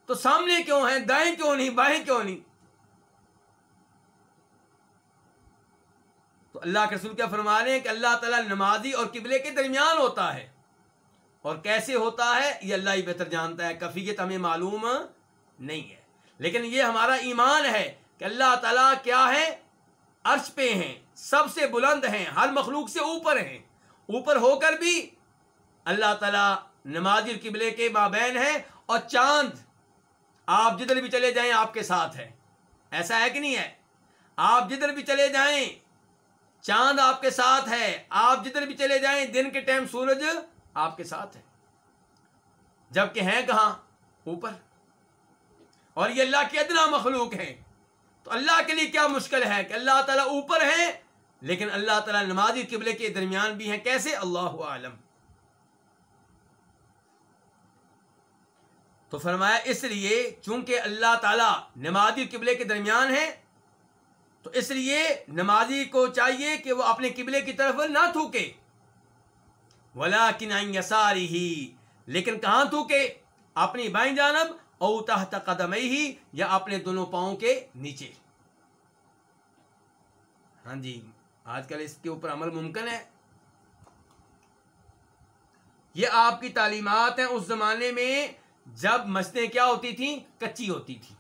تو سامنے کیوں ہیں؟ دائیں کیوں نہیں؟ بائیں کیوں نہیں؟ تو اللہ کے رسول کیا فرما رہے ہیں کہ اللہ تعالیٰ نمازی اور قبلے کے درمیان ہوتا ہے۔ اور کیسے ہوتا ہے؟ یہ اللہ ہی بہتر جانتا ہے۔ کفیت ہمیں معلوم نہیں ہے۔ لیکن یہ ہمارا ایمان ہے کہ اللہ تعالیٰ کیا ہے؟ عرش پہ ہیں۔ سب سے بلند ہیں، ہر مخلوق سے اوپر ہیں۔ اوپر ہو کر بھی اللہ تعالیٰ نمازی قبلے کے مابین ہے اور چاند، آپ جدھر بھی چلے جائیں، آپ کے ساتھ ہے ایسا ہے کہ نہیں ہے؟ آپ جدھر بھی چلے جائیں، چاند آپ کے ساتھ ہے۔ آپ جدھر بھی چلے جائیں، دن کے ٹائم سورج آپ کے ساتھ ہے۔ جبکہ ہیں کہاں؟ اوپر۔ اور یہ اللہ کے ادنا مخلوق ہیں۔ تو اللہ کے لیے کیا مشکل ہے؟ کہ اللہ تعالیٰ اوپر ہے لیکن اللہ تعالیٰ نمازی قبلے کے درمیان بھی ہیں۔ کیسے؟ اللہ عالم تو فرمایا، اس لیے چونکہ اللہ تعالیٰ نمازی قبلے کے درمیان ہے تو اس لیے نمازی کو چاہیے کہ وہ اپنے قبلے کی طرف نہ تھوکے۔ ولا کن یساری ہی لیکن کہاں تو کہ اپنی بائیں جانب، او تحت قدم ہی یا اپنے دونوں پاؤں کے نیچے۔ ہاں جی۔ آج کل اس کے اوپر عمل ممکن ہے۔ یہ آپ کی تعلیمات ہیں۔ اس زمانے میں جب مسجدیں کیا ہوتی تھیں؟ کچی ہوتی تھی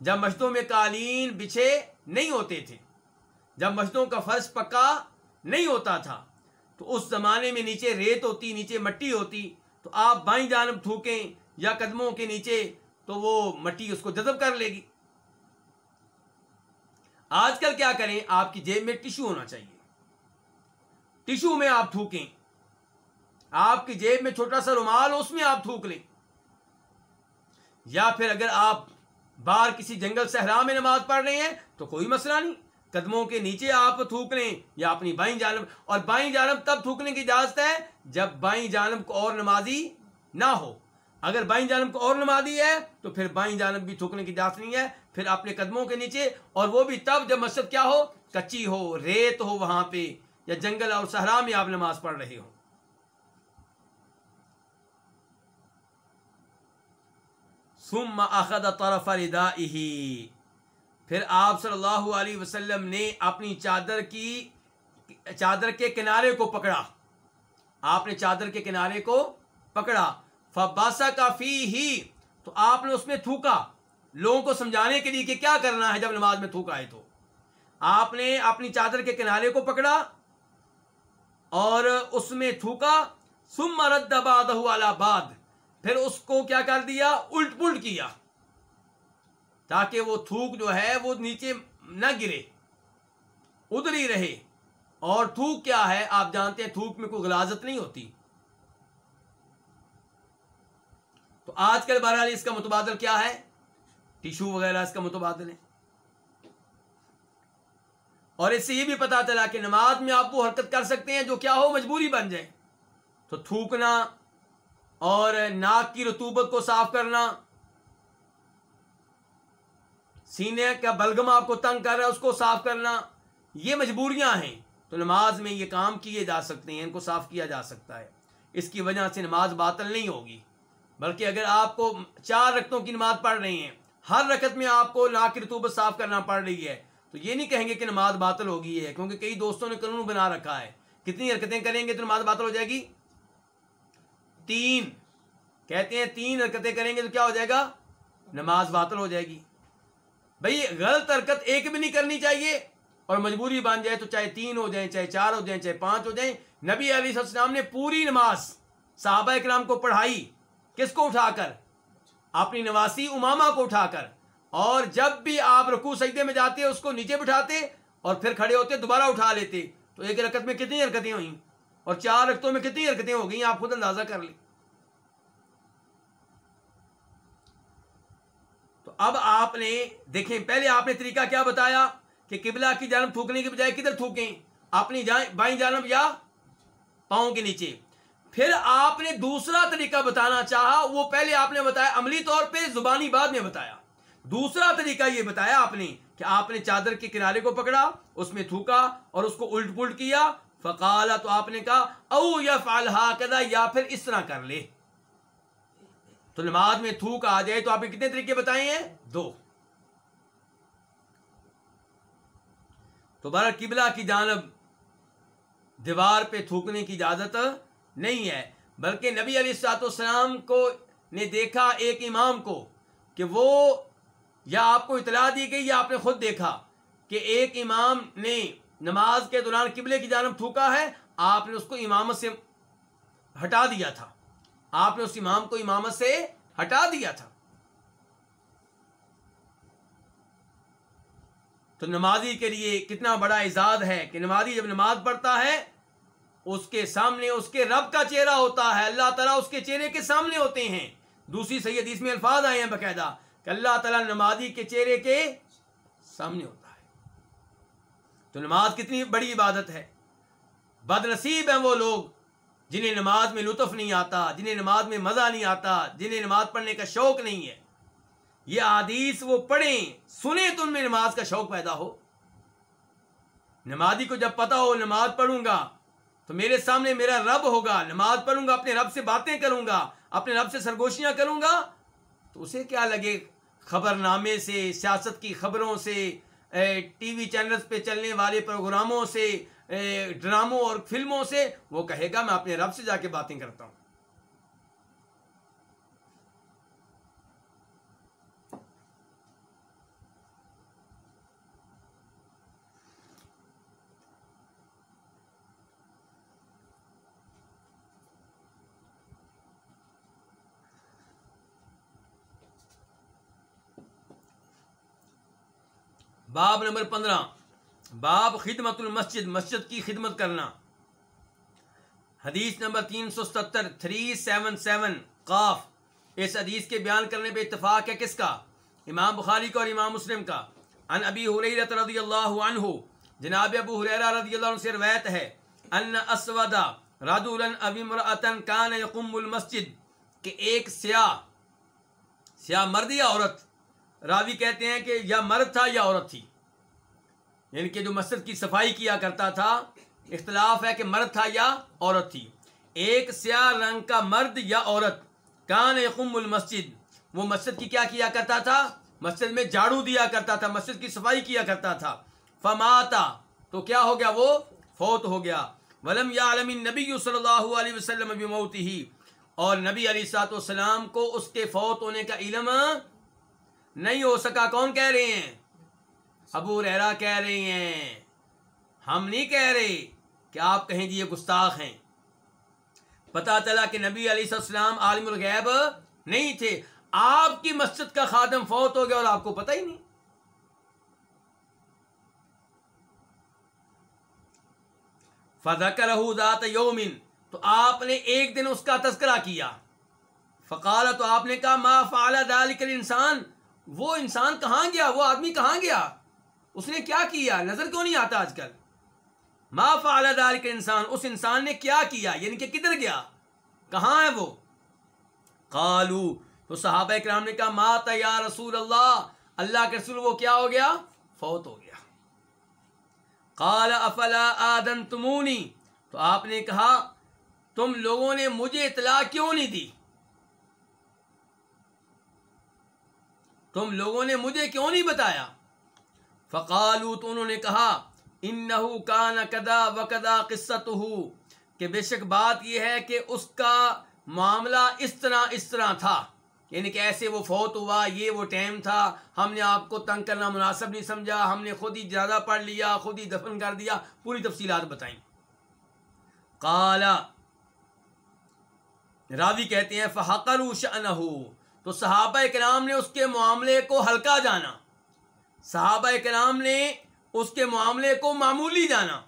جب مسجدوں میں قالین بچھے نہیں ہوتے تھے۔ جب مسجدوں کا فرش پکا نہیں ہوتا تھا، تو اس زمانے میں نیچے ریت ہوتی، نیچے مٹی ہوتی۔ تو آپ بائیں جانب تھوکیں یا قدموں کے نیچے تو وہ مٹی اس کو جذب کر لے گی۔ آج کل کیا کریں؟ آپ کی جیب میں ٹشو ہونا چاہیے۔ ٹشو میں آپ تھوکیں۔ آپ کی جیب میں چھوٹا سا رومال، اس میں آپ تھوک لیں۔ یا پھر اگر آپ باہر کسی جنگل صحرا میں نماز پڑھ رہے ہیں، تو کوئی مسئلہ نہیں۔ قدموں کے نیچے آپ تھوک لیں یا اپنی بائیں جانب۔ اور بائیں جانب تب تھوکنے کی اجازت ہے جب بائیں جانب کو اور نمازی نہ ہو۔ اگر بائیں جانب کو اور نمازی ہے، تو پھر بائیں جانب بھی تھوکنے کی اجازت نہیں ہے۔ پھر اپنے قدموں کے نیچے، اور وہ بھی تب جب مسجد کیا ہو، کچی ہو، ریت ہو وہاں پہ، یا جنگل اور صحرا میں آپ نماز پڑھ رہے ہو ثم اخذ طرف ردائه۔ پھر آپ صلی اللہ علیہ وسلم نے اپنی چادر کی، چادر کے کنارے کو پکڑا۔ آپ نے چادر کے کنارے کو پکڑا۔ فباسا کا فی ہی تو آپ نے اس میں تھوکا۔ لوگوں کو سمجھانے کے لیے کہ کیا کرنا ہے جب نماز میں تھوکا ہے تو۔ آپ نے اپنی چادر کے کنارے کو پکڑا اور اس میں تھوکا سم مرد بعد بعد پھر اس کو کیا کر دیا؟ الٹ پلٹ کیا۔ تاکہ وہ تھوک جو ہے وہ نیچے نہ گرے، ادھر ہی رہے۔ اور تھوک کیا ہے؟ آپ جانتے ہیں تھوک میں کوئی غلازت نہیں ہوتی۔ تو آج کل بہرحال اس کا متبادل کیا ہے؟ ٹیشو وغیرہ اس کا متبادل ہے۔ اور اس سے یہ بھی پتا چلا کہ نماز میں آپ وہ حرکت کر سکتے ہیں جو کیا ہو مجبوری بن جائے۔ تو تھوکنا اور ناک کی رتوبت کو صاف کرنا۔ سینے کا بلگم آپ کو تنگ کر رہا ہے، اس کو صاف کرنا۔ یہ مجبوریاں ہیں۔ تو نماز میں یہ کام کیے جا سکتے ہیں، ان کو صاف کیا جا سکتا ہے۔ اس کی وجہ سے نماز باطل نہیں ہوگی۔ بلکہ اگر آپ کو چار رقتوں کی نماز پڑھ رہی ہیں ہر رکت میں آپ کو ناک کی رتوبت صاف کرنا پڑ رہی ہے۔ تو یہ نہیں کہیں گے کہ نماز باطل ہوگی ہے، کیونکہ کئی دوستوں نے قانون بنا رکھا ہے۔ کتنی حرکتیں کریں گے تو نماز باطل ہو جائے گی؟ تین۔ کہتے ہیں تین حرکتیں کریں گے تو کیا ہو جائے گا؟ نماز باطل ہو جائے گی۔ بھائی، غلط حرکت ایک بھی نہیں کرنی چاہیے۔ اور مجبوری بن جائے تو چاہے تین ہو جائیں، چاہے چار ہو جائیں، چاہے پانچ ہو جائیں۔ نبی علیہ السلام نے پوری نماز صحابہ اکرام کو پڑھائی۔ کس کو اٹھا کر؟ اپنی نواسی اماما کو اٹھا کر، اور جب بھی آپ رکو سجدے میں جاتے، اس کو نیچے بٹھاتے اور پھر کھڑے ہوتے، دوبارہ اٹھا لیتے۔ تو ایک رکت میں کتنی حرکتیں ہوئیں؟ اور چار رکتوں میں کتنی حرکتیں ہو گئی آپ خود اندازہ کر لیں۔ تو اب آپ نے دیکھیں، پہلے آپ نے طریقہ کیا بتایا کہ قبلہ کی جانب تھوکنے کے بجائے کدھر تھوکیں؟ اپنی بائیں جانب یا پاؤں کے نیچے۔ پھر آپ نے دوسرا طریقہ بتانا چاہا، وہ پہلے آپ نے بتایا، عملی طور پہ زبانی بعد میں بتایا۔ دوسرا طریقہ یہ بتایا آپ نے کہ آپ نے چادر کے کنارے کو پکڑا، اس میں تھوکا اور اس کو الٹ پلٹ کیا۔ فقالا تو آپ نے کہا، او یا فالحا کدا یا پھر اس طرح کر لے۔ تو نماز میں تھوک آ جائے تو آپ نے کتنے طریقے بتائے ہیں؟ دو۔ تو بارہ قبلہ کی جانب دیوار پہ تھوکنے کی اجازت نہیں ہے، بلکہ نبی علی سات السلام کو نے دیکھا، ایک امام کو، کہ وہ یا آپ کو اطلاع دی گئی یا آپ نے خود دیکھا کہ ایک امام نے نماز کے دوران قبلے کی جانب تھوکا ہے، آپ نے اس کو امامت سے ہٹا دیا تھا۔ آپ نے اس امام کو امامت سے ہٹا دیا تھا۔ تو نمازی کے لیے کتنا بڑا اعزاز ہے کہ نمازی جب نماز پڑھتا ہے اس کے سامنے اس کے رب کا چہرہ ہوتا ہے۔ اللہ تعالیٰ اس کے چہرے کے سامنے ہوتے ہیں۔ دوسری سید اس میں الفاظ آئے ہیں باقاعدہ کہ اللہ تعالیٰ نمازی کے چہرے کے سامنے ہوتا ہے۔ تو نماز کتنی بڑی عبادت ہے۔ بد نصیب ہیں وہ لوگ جنہیں نماز میں لطف نہیں آتا، جنہیں نماز میں مزہ نہیں آتا، جنہیں نماز پڑھنے کا شوق نہیں ہے۔ یہ حدیث وہ پڑھیں، سنیں تو ان میں نماز کا شوق پیدا ہو۔ نمازی کو جب پتا ہو، نماز پڑھوں گا تو میرے سامنے میرا رب ہوگا، نماز پڑھوں گا، اپنے رب سے باتیں کروں گا، اپنے رب سے سرگوشیاں کروں گا۔ تو اسے کیا لگے خبر نامے سے، سیاست کی خبروں سے ٹی وی چینلز پہ چلنے والے پروگراموں سے ڈراموں اور فلموں سے؟ وہ کہے گا، میں اپنے رب سے جا کے باتیں کرتا ہوں۔ باب نمبر پندرہ۔ باب خدمت المسجد، مسجد کی خدمت کرنا۔ حدیث نمبر تین سو ستر تھری سیون سیون، قاف۔ اس حدیث کے بیان کرنے پہ اتفاق ہے کس کا؟ امام بخاری کا اور امام مسلم کا۔ ان ابی حریرت رضی اللہ عنہ، جناب ابو حریرہ رضی اللہ عنہ سے روایت ہے، ان اسودا رجلا ابی مرأتن کان یقم المسجد، کہ ایک سیاہ سیاہ مرد یا عورت؟ راوی کہتے ہیں کہ یا مرد تھا یا عورت تھی۔ یعنی کہ جو مسجد کی صفائی کیا کرتا تھا، اختلاف ہے کہ مرد تھا یا عورت تھی۔ ایک سیاہ رنگ کا مرد یا عورت، کان یقم المسجد، وہ مسجد کی کیا کیا کرتا تھا؟ مسجد میں جھاڑو دیا کرتا تھا، مسجد کی صفائی کیا کرتا تھا۔ فماتا، تو کیا ہو گیا وہ؟ فوت ہو گیا۔ ولم یا عالم نبی صلی اللہ علیہ وسلم بموتی ہی اور نبی علی سات والسلام کو اس کے فوت ہونے کا علم نہیں ہو سکا، کون کہہ رہے ہیں؟ ابو ریرا کہہ رہے ہیں۔ ہم نہیں کہہ رہے کہ آپ کہیں جی یہ گستاخ ہیں۔ پتا چلا کہ نبی علیہ السلام عالم الغیب نہیں تھے۔ آپ کی مسجد کا خادم فوت ہو گیا اور آپ کو پتہ ہی نہیں۔ فضا ذات یومن تو آپ نے ایک دن اس کا تذکرہ کیا۔ فقال، تو آپ نے کہا، ما فعل ذلك انسان وہ انسان کہاں گیا؟ وہ آدمی کہاں گیا؟ اس نے کیا کیا؟ نظر کیوں نہیں آتا آج کل؟ ما فعل ذلك انسان، اس انسان نے کیا کیا؟ یعنی کہ کدھر گیا؟ کہاں ہے وہ؟ قالو، تو صحابہ کرام نے کہا، مات یا رسول اللہ اللہ کے رسول وہ کیا ہو گیا؟ فوت ہو گیا۔ قال، افلا آدن تمونی تو آپ نے کہا، تم لوگوں نے مجھے اطلاع کیوں نہیں دی؟ تم لوگوں نے مجھے کیوں نہیں بتایا؟ فقالو تو انہوں نے کہا، انہو کان کدا وکدا قصت کہ بے شک بات یہ ہے کہ اس کا معاملہ اس طرح اس طرح تھا۔ یعنی کہ ایسے وہ فوت ہوا، یہ وہ ٹائم تھا، ہم نے آپ کو تنگ کرنا مناسب نہیں سمجھا، ہم نے خود ہی زیادہ پڑھ لیا، خود ہی دفن کر دیا، پوری تفصیلات بتائیں۔ کالا راوی کہتے ہیں فحقر تو صحابہ کرام نے اس کے معاملے کو ہلکا جانا۔ صحابہ کرام نے اس کے معاملے کو معمولی جانا۔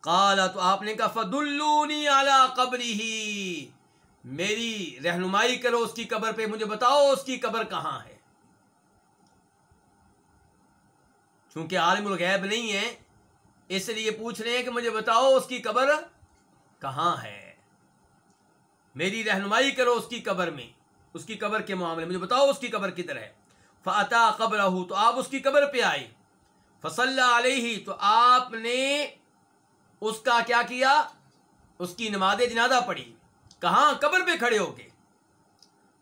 کالا تو آپ نے کہا فد اللہ قبری ہی میری رہنمائی کرو اس کی قبر پہ، مجھے بتاؤ اس کی قبر کہاں ہے۔ چونکہ عالم الغیب نہیں ہے، اس لیے پوچھ رہے ہیں کہ مجھے بتاؤ اس کی قبر کہاں ہے۔ میری رہنمائی کرو اس کی قبر میں۔ اس کی قبر کے معاملے، مجھے بتاؤ اس کی قبر کدھر ہے؟ فعطا قبر تو آپ اس کی قبر پہ آئے۔ فصل علیہ، تو آپ نے اس کا کیا کیا؟ اس کی نماز جنازہ پڑھی۔ کہاں؟ قبر پہ کھڑے ہو کے۔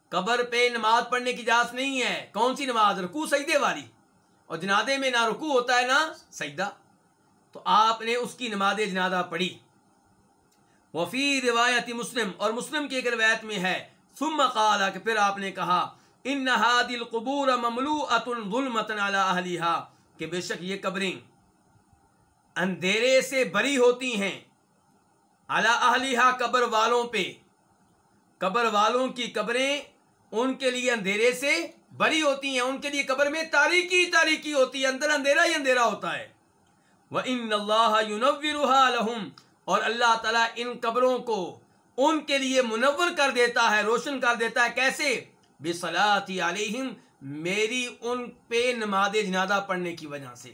قبر پہ نماز پڑھنے کی اجازت نہیں ہے۔ کون سی نماز؟ رکو سجدے والی۔ اور جنادے میں نہ رکو ہوتا ہے، نہ سجدہ۔ تو آپ نے اس کی نماز جنازہ پڑھی۔ وفی روایت مسلم، اور مسلم کی ایک روایت میں ہے۔ ثم قال کہ پھر آپ نے کہا، ان هذه القبور مملوءه ظلمتا على کہ بے شک یہ قبریں اندھیرے سے بری ہوتی ہیں اعلی اہلیہ قبر والوں پہ۔ قبر والوں کی قبریں ان کے لیے اندھیرے سے بری ہوتی ہیں۔ ان کے لیے قبر میں تاریخی تاریخی ہوتی ہے۔ اندر اندھیرا ہی اندھیرا ہوتا ہے۔ وہ ان اللہ اور اللہ تعالیٰ ان قبروں کو ان کے لیے منور کر دیتا ہے، روشن کر دیتا ہے۔ کیسے؟ بے علیہم میری ان پہ نماز جنازہ پڑھنے کی وجہ سے۔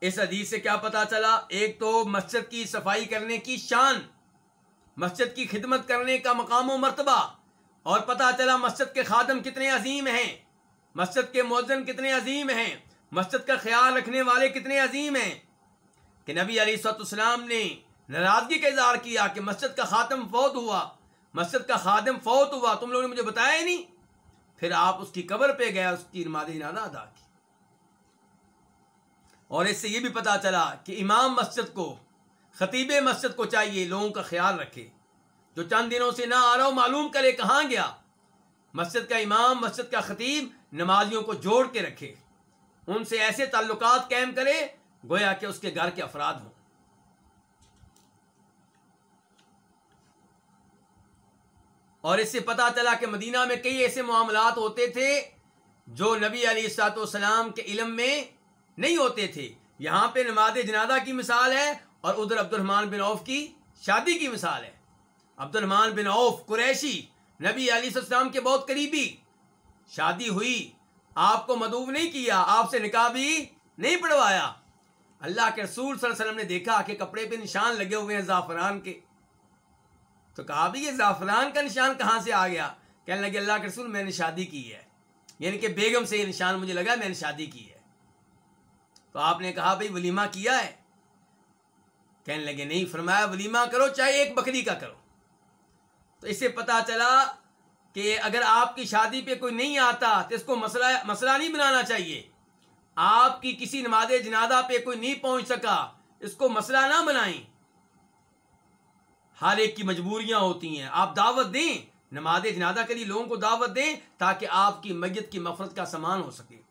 اس حدیث سے کیا پتا چلا؟ ایک تو مسجد کی صفائی کرنے کی شان، مسجد کی خدمت کرنے کا مقام و مرتبہ۔ اور پتا چلا مسجد کے خادم کتنے عظیم ہیں، مسجد کے مؤذن کتنے عظیم ہیں، مسجد کا خیال رکھنے والے کتنے عظیم ہیں۔ کہ نبی علی سط اسلام نے ناراضگی کا اظہار کیا کہ مسجد کا خاتم فوت ہوا، مسجد کا خادم فوت ہوا، تم لوگوں نے مجھے بتایا ہی نہیں۔ پھر آپ اس کی قبر پہ گیا اس کی نماز نادا ادا کی۔ اور اس سے یہ بھی پتا چلا کہ امام مسجد کو، خطیب مسجد کو چاہیے، لوگوں کا خیال رکھے۔ جو چند دنوں سے نہ آ رہا ہو، معلوم کرے کہاں گیا۔ مسجد کا امام، مسجد کا خطیب نمازیوں کو جوڑ کے رکھے۔ ان سے ایسے تعلقات قائم کرے گویا کہ اس کے گھر کے افراد ہوں۔ اور اس سے پتہ چلا کہ مدینہ میں کئی ایسے معاملات ہوتے تھے جو نبی علی سات والسلام کے علم میں نہیں ہوتے تھے۔ یہاں پہ نماز جنازہ کی مثال ہے اور ادھر عبد الرحمان بن عوف کی شادی کی مثال ہے۔ عبد الرحمان بن عوف قریشی، نبی علی السلام کے بہت قریبی۔ شادی ہوئی، آپ کو مدوب نہیں کیا، آپ سے نکاح بھی نہیں پڑھوایا۔ اللہ کے رسول صلی اللہ علیہ وسلم نے دیکھا کہ کپڑے پہ نشان لگے ہوئے ہیں زعفران کے۔ تو کہا بھی یہ زعفران کا نشان کہاں سے آ گیا؟ کہنے لگے اللہ کے رسول، میں نے شادی کی ہے۔ یعنی کہ بیگم سے یہ نشان مجھے لگا میں نے شادی کی ہے۔ تو آپ نے کہا بھائی ولیمہ کیا ہے؟ کہنے لگے نہیں، فرمایا ولیمہ کرو، چاہے ایک بکری کا کرو۔ تو اس سے پتا چلا کہ اگر آپ کی شادی پہ کوئی نہیں آتا تو اس کو مسئلہ مسئلہ نہیں بنانا چاہیے۔ آپ کی کسی نماز جنازہ پہ کوئی نہیں پہنچ سکا۔ اس کو مسئلہ نہ بنائیں۔ ہر ایک کی مجبوریاں ہوتی ہیں۔ آپ دعوت دیں، نماز جنازہ کے لیے لوگوں کو دعوت دیں تاکہ آپ کی میت کی مفرت کا سامان ہو سکے۔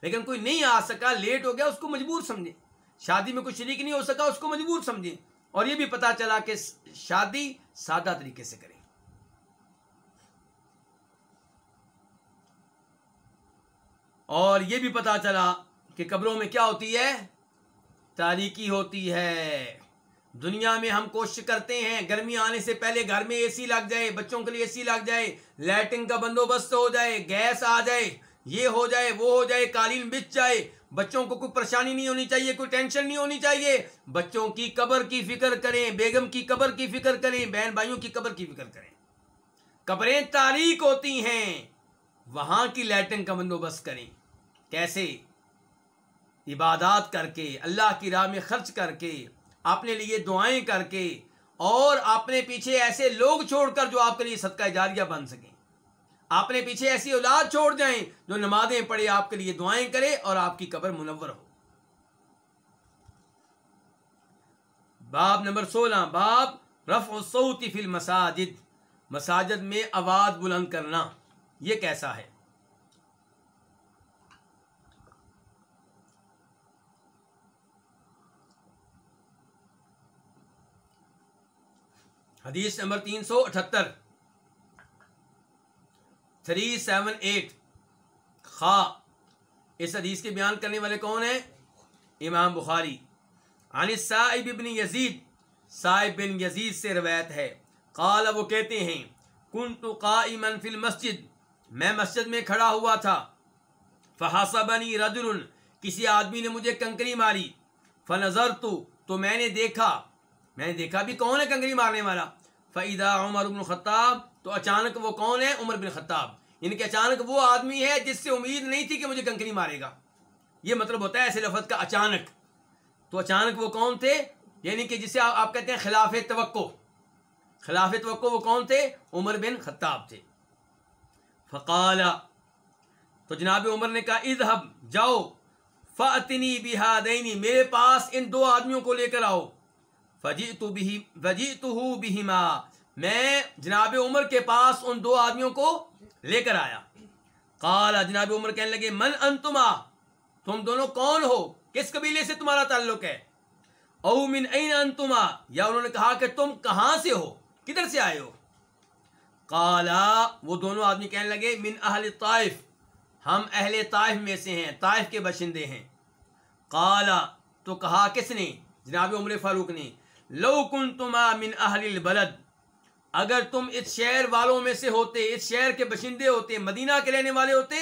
لیکن کوئی نہیں آ سکا، لیٹ ہو گیا، اس کو مجبور سمجھیں۔ شادی میں کوئی شریک نہیں ہو سکا، اس کو مجبور سمجھیں۔ اور یہ بھی پتا چلا کہ شادی سادہ طریقے سے کریں۔ اور یہ بھی پتا چلا کہ قبروں میں کیا ہوتی ہے؟ تاریکی ہوتی ہے۔ دنیا میں ہم کوشش کرتے ہیں، گرمی آنے سے پہلے گھر میں اے سی لگ جائے، بچوں کے لیے اے سی لگ جائے لائٹنگ کا بندوبست ہو جائے گیس آ جائے، یہ ہو جائے، وہ ہو جائے، قالین بچ جائے۔ بچوں کو کوئی پریشانی نہیں ہونی چاہیے، کوئی ٹینشن نہیں ہونی چاہیے۔ بچوں کی قبر کی فکر کریں، بیگم کی قبر کی فکر کریں، بہن بھائیوں کی قبر کی فکر کریں۔ قبریں تاریخ ہوتی ہیں، وہاں کی لائٹنگ کا بندوبست کریں۔ کیسے؟ عبادات کر کے، اللہ کی راہ میں خرچ کر کے، اپنے لیے دعائیں کر کے، اور اپنے پیچھے ایسے لوگ چھوڑ کر جو آپ کے لیے صدقہ جاریہ بن سکیں۔ اپنے پیچھے ایسی اولاد چھوڑ جائیں جو نمازیں پڑھے، آپ کے لیے دعائیں کرے اور آپ کی قبر منور ہو۔ باب نمبر سولہ، باب رف فی المساجد، مساجد میں آواز بلند کرنا، یہ کیسا ہے؟ حدیث نمبر تین سو اٹھتر۔ Three seven eight. خا۔ اس حدیث کے بیان کرنے والے کون ہیں؟ امام بخاری۔ عن صاحب ابن یزید۔ صاحب بن یزید سے روایت ہے۔ قال، وہ کہتے ہیں کن تو قائما فی المسجد۔ میں مسجد میں کھڑا ہوا تھا۔ فحاسبنی رجل کسی آدمی نے مجھے کنکری ماری۔ فنظر تو میں نے دیکھا۔ میں نے دیکھا بھی کون ہے کنکری مارنے والا؟ فعیدہ عمر بن خطاب تو اچانک وہ کون ہے؟ عمر بن خطاب یعنی کہ اچانک وہ آدمی ہے جس سے امید نہیں تھی کہ مجھے کنکری مارے گا۔ یہ مطلب ہوتا ہے ایسے لفظ کا اچانک۔ تو اچانک وہ کون تھے؟ یعنی کہ جسے آپ کہتے ہیں خلاف توقع۔ خلاف توقع وہ کون تھے؟ عمر بن خطاب تھے۔ فقال، تو جناب عمر نے کہا، اذهب، جاؤ فاتنی بہادینی میرے پاس ان دو آدمیوں کو لے کر آؤ۔ فجیت فجیت بہما میں جناب عمر کے پاس ان دو آدمیوں کو لے کر آیا۔ قال جناب عمر کہنے لگے، من انتما؟ تم دونوں کون ہو؟ کس قبیلے سے تمہارا تعلق ہے؟ او من این انتما؟ یا انہوں نے کہا کہ تم کہاں سے ہو؟ کدھر سے آئے ہو؟ قالا وہ دونوں آدمی کہنے لگے، من اہل طائف۔ ہم اہل طائف میں سے ہیں، طائف کے بشندے ہیں۔ قالا تو کہا کس نے؟ جناب عمر فاروق نے۔ لو کنتما من اہل البلد۔ اگر تم اس شہر والوں میں سے ہوتے، اس شہر کے بشندے ہوتے، مدینہ کے رہنے والے ہوتے،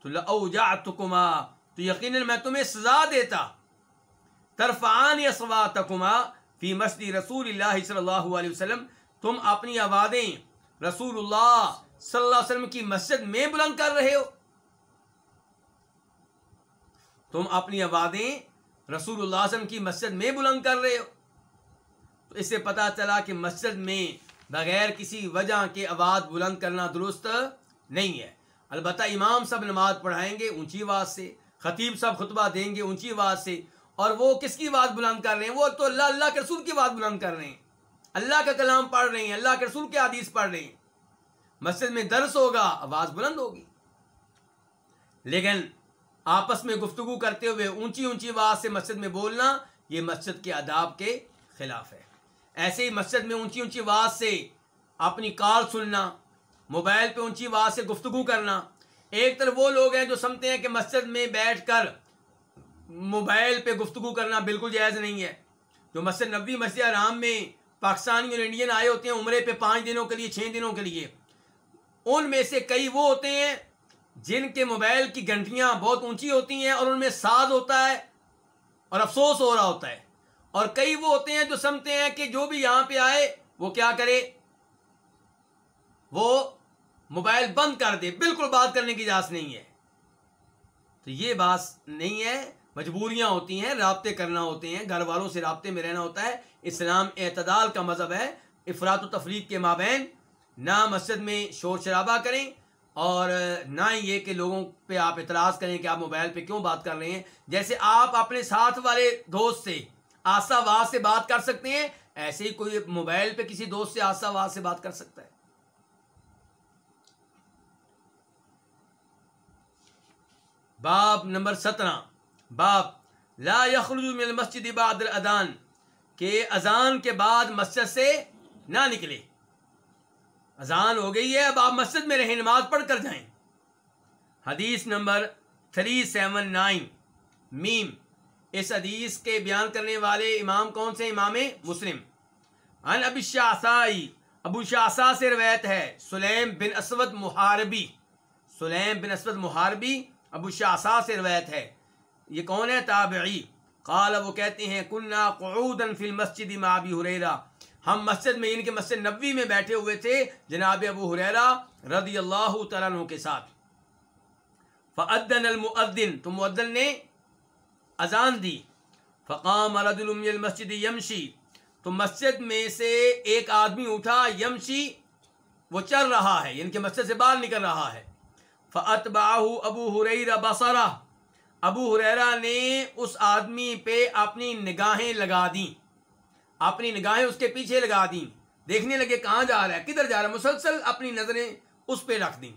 تو لأوجعتکما، تو یقیناً میں تمہیں سزا دیتا۔ ترفعان اصواتکما فی مسجد رسول اللہ صلی اللہ علیہ وسلم۔ تم اپنی آوازیں رسول اللہ صلی اللہ علیہ وسلم کی مسجد میں بلند کر رہے ہو۔ تم اپنی آوازیں رسول اللہ علیہ وسلم کی مسجد میں بلند کر رہے ہو۔ تو اس سے پتا چلا کہ مسجد میں بغیر کسی وجہ کے آواز بلند کرنا درست نہیں ہے۔ البتہ امام سب نماز پڑھائیں گے اونچی آواز سے، خطیب سب خطبہ دیں گے اونچی آواز سے۔ اور وہ کس کی آواز بلند کر رہے ہیں؟ وہ تو اللہ اللہ کے رسول کی آواز بلند کر رہے ہیں۔ اللہ کا کلام پڑھ رہے ہیں، اللہ کے رسول کے حدیث پڑھ رہے ہیں۔ مسجد میں درس ہوگا، آواز بلند ہوگی۔ لیکن آپس میں گفتگو کرتے ہوئے اونچی اونچی آواز سے مسجد میں بولنا، یہ مسجد کے آداب کے خلاف ہے۔ ایسے ہی مسجد میں اونچی اونچی آواز سے اپنی کال سننا، موبائل پہ اونچی آواز سے گفتگو کرنا۔ ایک طرف وہ لوگ ہیں جو سمجھتے ہیں کہ مسجد میں بیٹھ کر موبائل پہ گفتگو کرنا بالکل جائز نہیں ہے۔ جو مسجد نبی مسجد حرام میں پاکستانی اور انڈین آئے ہوتے ہیں عمرے پہ پانچ دنوں کے لیے، چھ دنوں کے لیے۔ ان میں سے کئی وہ ہوتے ہیں جن کے موبائل کی گھنٹیاں بہت اونچی ہوتی ہیں اور ان میں ساز ہوتا ہے اور افسوس ہو رہا ہوتا ہے۔ اور کئی وہ ہوتے ہیں جو سمجھتے ہیں کہ جو بھی یہاں پہ آئے، وہ کیا کرے؟ وہ موبائل بند کر دے۔ بالکل بات کرنے کی اجازت نہیں ہے۔ تو یہ بات نہیں ہے۔ مجبوریاں ہوتی ہیں، رابطے کرنا ہوتے ہیں، گھر والوں سے رابطے میں رہنا ہوتا ہے۔ اسلام اعتدال کا مذہب ہے۔ افراد و تفریق کے مابین نہ مسجد میں شور شرابہ کریں اور نہ یہ کہ لوگوں پہ آپ اعتراض کریں کہ آپ موبائل پہ کیوں بات کر رہے ہیں۔ جیسے آپ اپنے ساتھ والے دوست سے آسا واز سے بات کر سکتے ہیں، ایسے ہی کوئی موبائل پہ کسی دوست سے آسا واز سے بات کر سکتا ہے۔ باب نمبر سترہ۔ باب، لا يخرج من المسجد بعد الادان کہ اذان کے بعد مسجد سے نہ نکلے۔ اذان ہو گئی ہے، اب آپ مسجد میں رہیں، نماز پڑھ کر جائیں۔ حدیث نمبر تھری سیون نائن۔ میم۔ اس حدیث کے بیان کرنے والے امام کون سے امام مسلم؟ ان ابی شاہی ابو شاہ سے روایت ہے، سلیم بن اسود محاربی. سلیم بن اسود محاربی ابو شاہ سے روایت ہے۔ یہ کون ہے؟ تابعی. قال، وہ کہتے ہیں، کننا قعودا فی المسجد ما ابی حریرہ ہم مسجد میں یعنی ان کے مسجد نبوی میں بیٹھے ہوئے تھے جناب ابو حریرہ رضی اللہ تعالیٰ عنہ کے ساتھ۔ فأذن المؤذن. تو مؤذن نے اذان دی۔ فقام رجل المسجد یمشی۔ تو مسجد میں سے ایک آدمی اٹھا، یمشی وہ چل رہا ہے یعنی کہ مسجد سے باہر نکل رہا ہے۔ فعت فَأَتْبَعَهُ ابو حریرہ بصرہ۔ ابو حریرہ نے اس آدمی پہ اپنی نگاہیں لگا دیں۔ اپنی نگاہیں اس کے پیچھے لگا دیں۔ دیکھنے لگے کہاں جا رہا ہے، کدھر جا رہا ہے؟ مسلسل اپنی نظریں اس پہ رکھ دیں۔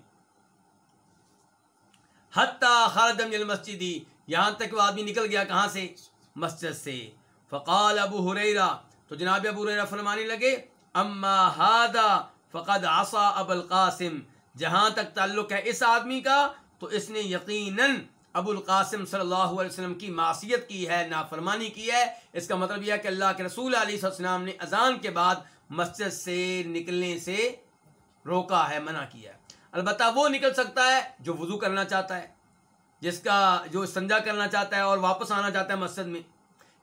حتیٰ خالد المسجد یہاں تک وہ آدمی نکل گیا کہاں سے؟ مسجد سے۔ فقال ابو حریرہ تو جناب ابو حریرہ فرمانے لگے، اما ہادا فقد عصا ابو القاسم۔ جہاں تک تعلق ہے اس آدمی کا، تو اس نے یقیناً ابو القاسم صلی اللہ علیہ وسلم کی معصیت کی ہے، نافرمانی کی ہے۔ اس کا مطلب یہ ہے کہ اللہ کے رسول علیہ السلام نے اذان کے بعد مسجد سے نکلنے سے روکا ہے، منع کیا ہے۔ البتہ وہ نکل سکتا ہے جو وضو کرنا چاہتا ہے۔ جس کا جو سنجا کرنا چاہتا ہے اور واپس آنا چاہتا ہے مسجد میں،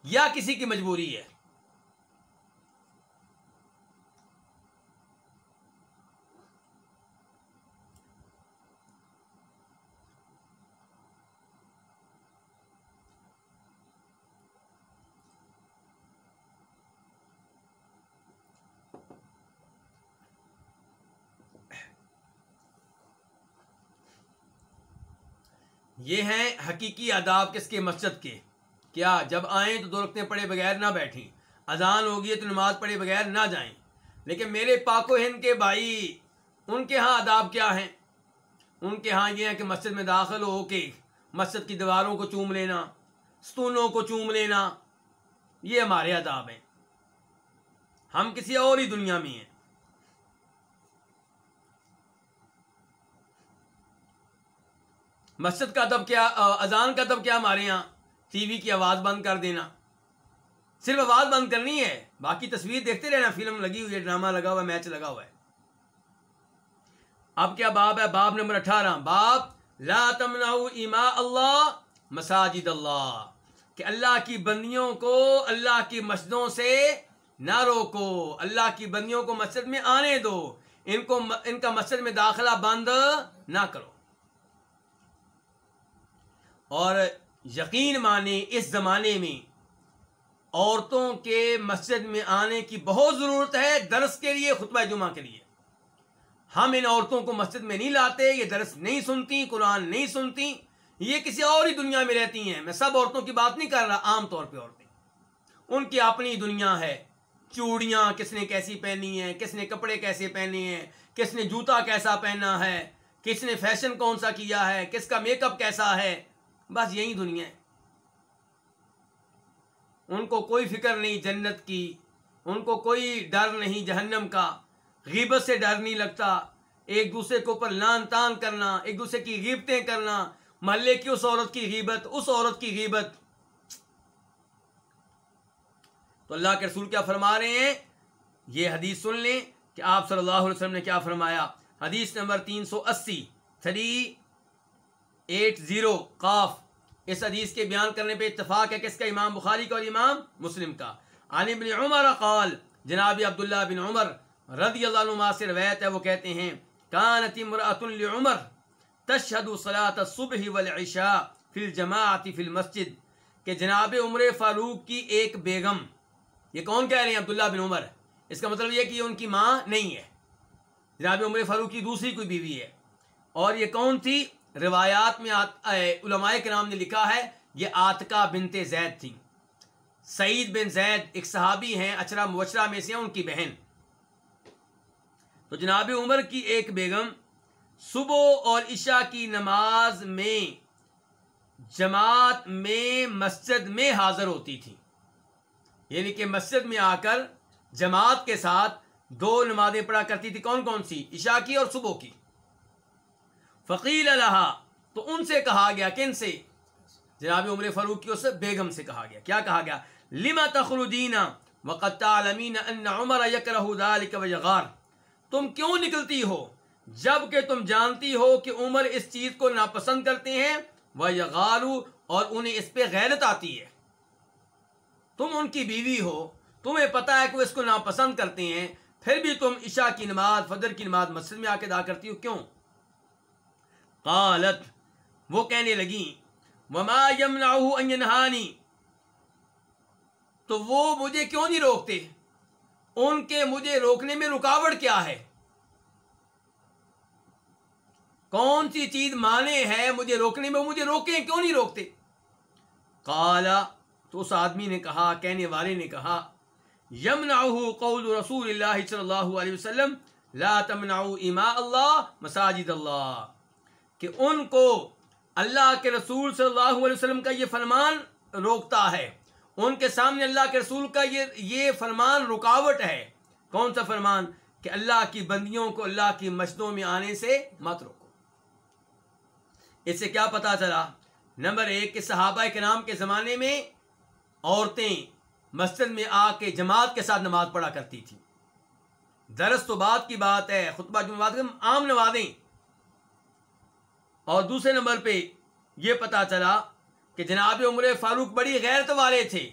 یا کسی کی مجبوری ہے۔ یہ ہیں حقیقی آداب کس کے مسجد کے؟ کیا جب آئیں تو دو رکھتے پڑے بغیر نہ بیٹھیں، اذان ہوگی تو نماز پڑھے بغیر نہ جائیں۔ لیکن میرے پاک و ہند کے بھائی، ان کے ہاں آداب کیا ہیں؟ ان کے ہاں یہ ہے کہ مسجد میں داخل ہو کے مسجد کی دیواروں کو چوم لینا، ستونوں کو چوم لینا، یہ ہمارے آداب ہیں۔ ہم کسی اور ہی دنیا میں ہیں۔ مسجد کا ادب کیا اذان کا ادب کیا ہمارے یہاں؟ ٹی وی کی آواز بند کر دینا۔ صرف آواز بند کرنی ہے، باقی تصویر دیکھتے رہنا، فلم لگی ہوئی ہے، ڈرامہ لگا ہوا ہے، میچ لگا ہوا ہے۔ اب کیا باب ہے؟ باب نمبر اٹھارہ۔ باب، لا تمنعوا ایما اللہ مساجد اللہ۔ کہ اللہ کی بندیوں کو، اللہ کی مسجدوں سے نہ روکو۔ اللہ کی بندیوں کو مسجد میں آنے دو۔ ان کو، ان کا مسجد میں داخلہ بند نہ کرو۔ اور یقین مانے اس زمانے میں عورتوں کے مسجد میں آنے کی بہت ضرورت ہے درس کے لیے، خطبہ جمعہ کے لیے۔ ہم ان عورتوں کو مسجد میں نہیں لاتے، یہ درس نہیں سنتی، قرآن نہیں سنتی، یہ کسی اور ہی دنیا میں رہتی ہیں۔ میں سب عورتوں کی بات نہیں کر رہا، عام طور پہ عورتیں۔ ان کی اپنی دنیا ہے۔ چوڑیاں کس نے کیسی پہنی ہیں، کس نے کپڑے کیسے پہنے ہیں، کس نے جوتا کیسا پہنا ہے، کس نے فیشن کون سا کیا ہے، کس کا میک اپ کیسا ہے۔ بس یہی دنیا ہے۔ ان کو کوئی فکر نہیں جنت کی، ان کو کوئی ڈر نہیں جہنم کا۔ غیبت سے ڈر نہیں لگتا۔ ایک دوسرے کے اوپر لان تان کرنا، ایک دوسرے کی غیبتیں کرنا۔ محلے کی اس عورت کی غیبت، اس عورت کی غیبت۔ تو اللہ کے رسول کیا فرما رہے ہیں؟ یہ حدیث سن لیں کہ آپ صلی اللہ علیہ وسلم نے کیا فرمایا۔ حدیث نمبر تین سو اسی، تھری ایٹ زیرو، قاف۔ اس حدیث کے بیان کرنے پہ اتفاق ہے کس کا امام بخاری کا اور امام مسلم کا۔ عن ابن عمر قال، جناب عبداللہ بن عمر رضی اللہ عنہ سے روایت ہے، وہ کہتے ہیں، کانت امرأة لعمر تشہد صلاة الصبح والعشاء فی الجماعت فی المسجد کہ جناب عمر فاروق کی ایک بیگم۔ یہ کون کہہ رہے ہیں؟ عبداللہ بن عمر۔ اس کا مطلب یہ کہ یہ ان کی ماں نہیں ہے۔ جناب عمر فاروق کی دوسری کوئی بیوی ہے۔ اور یہ کون تھی؟ روایات میں علماء کے نام نے لکھا ہے، یہ آتکا بنت زید تھی سعید بن زید ایک صحابی ہیں، اچرا مبشرہ میں سے ان کی بہن۔ تو جناب عمر کی ایک بیگم صبح اور عشاء کی نماز میں جماعت میں مسجد میں حاضر ہوتی تھی یعنی کہ مسجد میں آ کر جماعت کے ساتھ دو نمازیں پڑھا کرتی تھی کون کون سی؟ عشاء کی اور صبح کی۔ فقیل اللہ تو ان سے کہا گیا، کن سے؟ جناب عمر فاروق کی اس بیگم سے کہا گیا۔ کیا کہا گیا؟ لما تخرجین وقد تعلمین ان عمر یکرہ ذلك وجغار تم کیوں نکلتی ہو؟ جبکہ تم جانتی ہو کہ عمر اس چیز کو ناپسند کرتے ہیں وہ یغالو اور انہیں اس پہ غیرت آتی ہے۔ تم ان کی بیوی ہو، تمہیں پتا ہے کہ وہ اس کو ناپسند کرتے ہیں، پھر بھی تم عشاء کی نماز، فجر کی نماز مسجد میں آ کے ادا کرتی ہو، کیوں؟ قالت، وہ کہنے لگی، وما يمنعه ان تو وہ مجھے کیوں نہیں روکتے؟ ان کے مجھے روکنے میں رکاوٹ کیا ہے؟ کون سی چیز مانے ہے مجھے روکنے میں؟ مجھے روکیں، کیوں نہیں روکتے؟ کالا تو اس آدمی نے کہا، کہنے والے نے کہا یمنعه قول رسول اللہ صلی اللہ علیہ وسلم، لا تمنعوا اماء اللہ مساجد اللہ کہ ان کو اللہ کے رسول صلی اللہ علیہ وسلم کا یہ فرمان روکتا ہے۔ ان کے سامنے اللہ کے رسول کا یہ یہ فرمان رکاوٹ ہے۔ کون سا فرمان؟ کہ اللہ کی بندیوں کو، اللہ کی مسجدوں میں آنے سے مت روکو۔ اس سے کیا پتا چلا؟ نمبر ایک، کہ صحابہ کے نام کے زمانے میں عورتیں مسجد میں آ کے جماعت کے ساتھ نماز پڑھا کرتی تھی درس تو بات کی بات ہے، خطبہ جمعات عام نوازیں۔ اور دوسرے نمبر پہ یہ پتا چلا کہ جناب عمر فاروق بڑی غیرت والے تھے،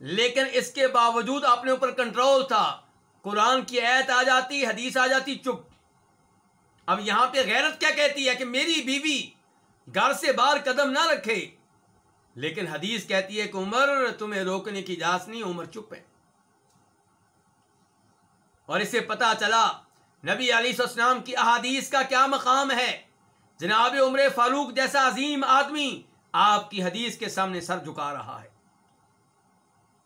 لیکن اس کے باوجود اپنے اوپر کنٹرول تھا۔ قرآن کی ایت آ جاتی، حدیث آ جاتی، چپ۔ اب یہاں پہ غیرت کیا کہتی ہے کہ میری بیوی گھر سے باہر قدم نہ رکھے، لیکن حدیث کہتی ہے کہ عمر، تمہیں روکنے کی اجازت نہیں، عمر چپ ہے۔ اور اسے پتا چلا، نبی علی السلام کی احادیث کا کیا مقام ہے؟ جناب عمر فاروق جیسا عظیم آدمی آپ کی حدیث کے سامنے سر جھکا رہا ہے۔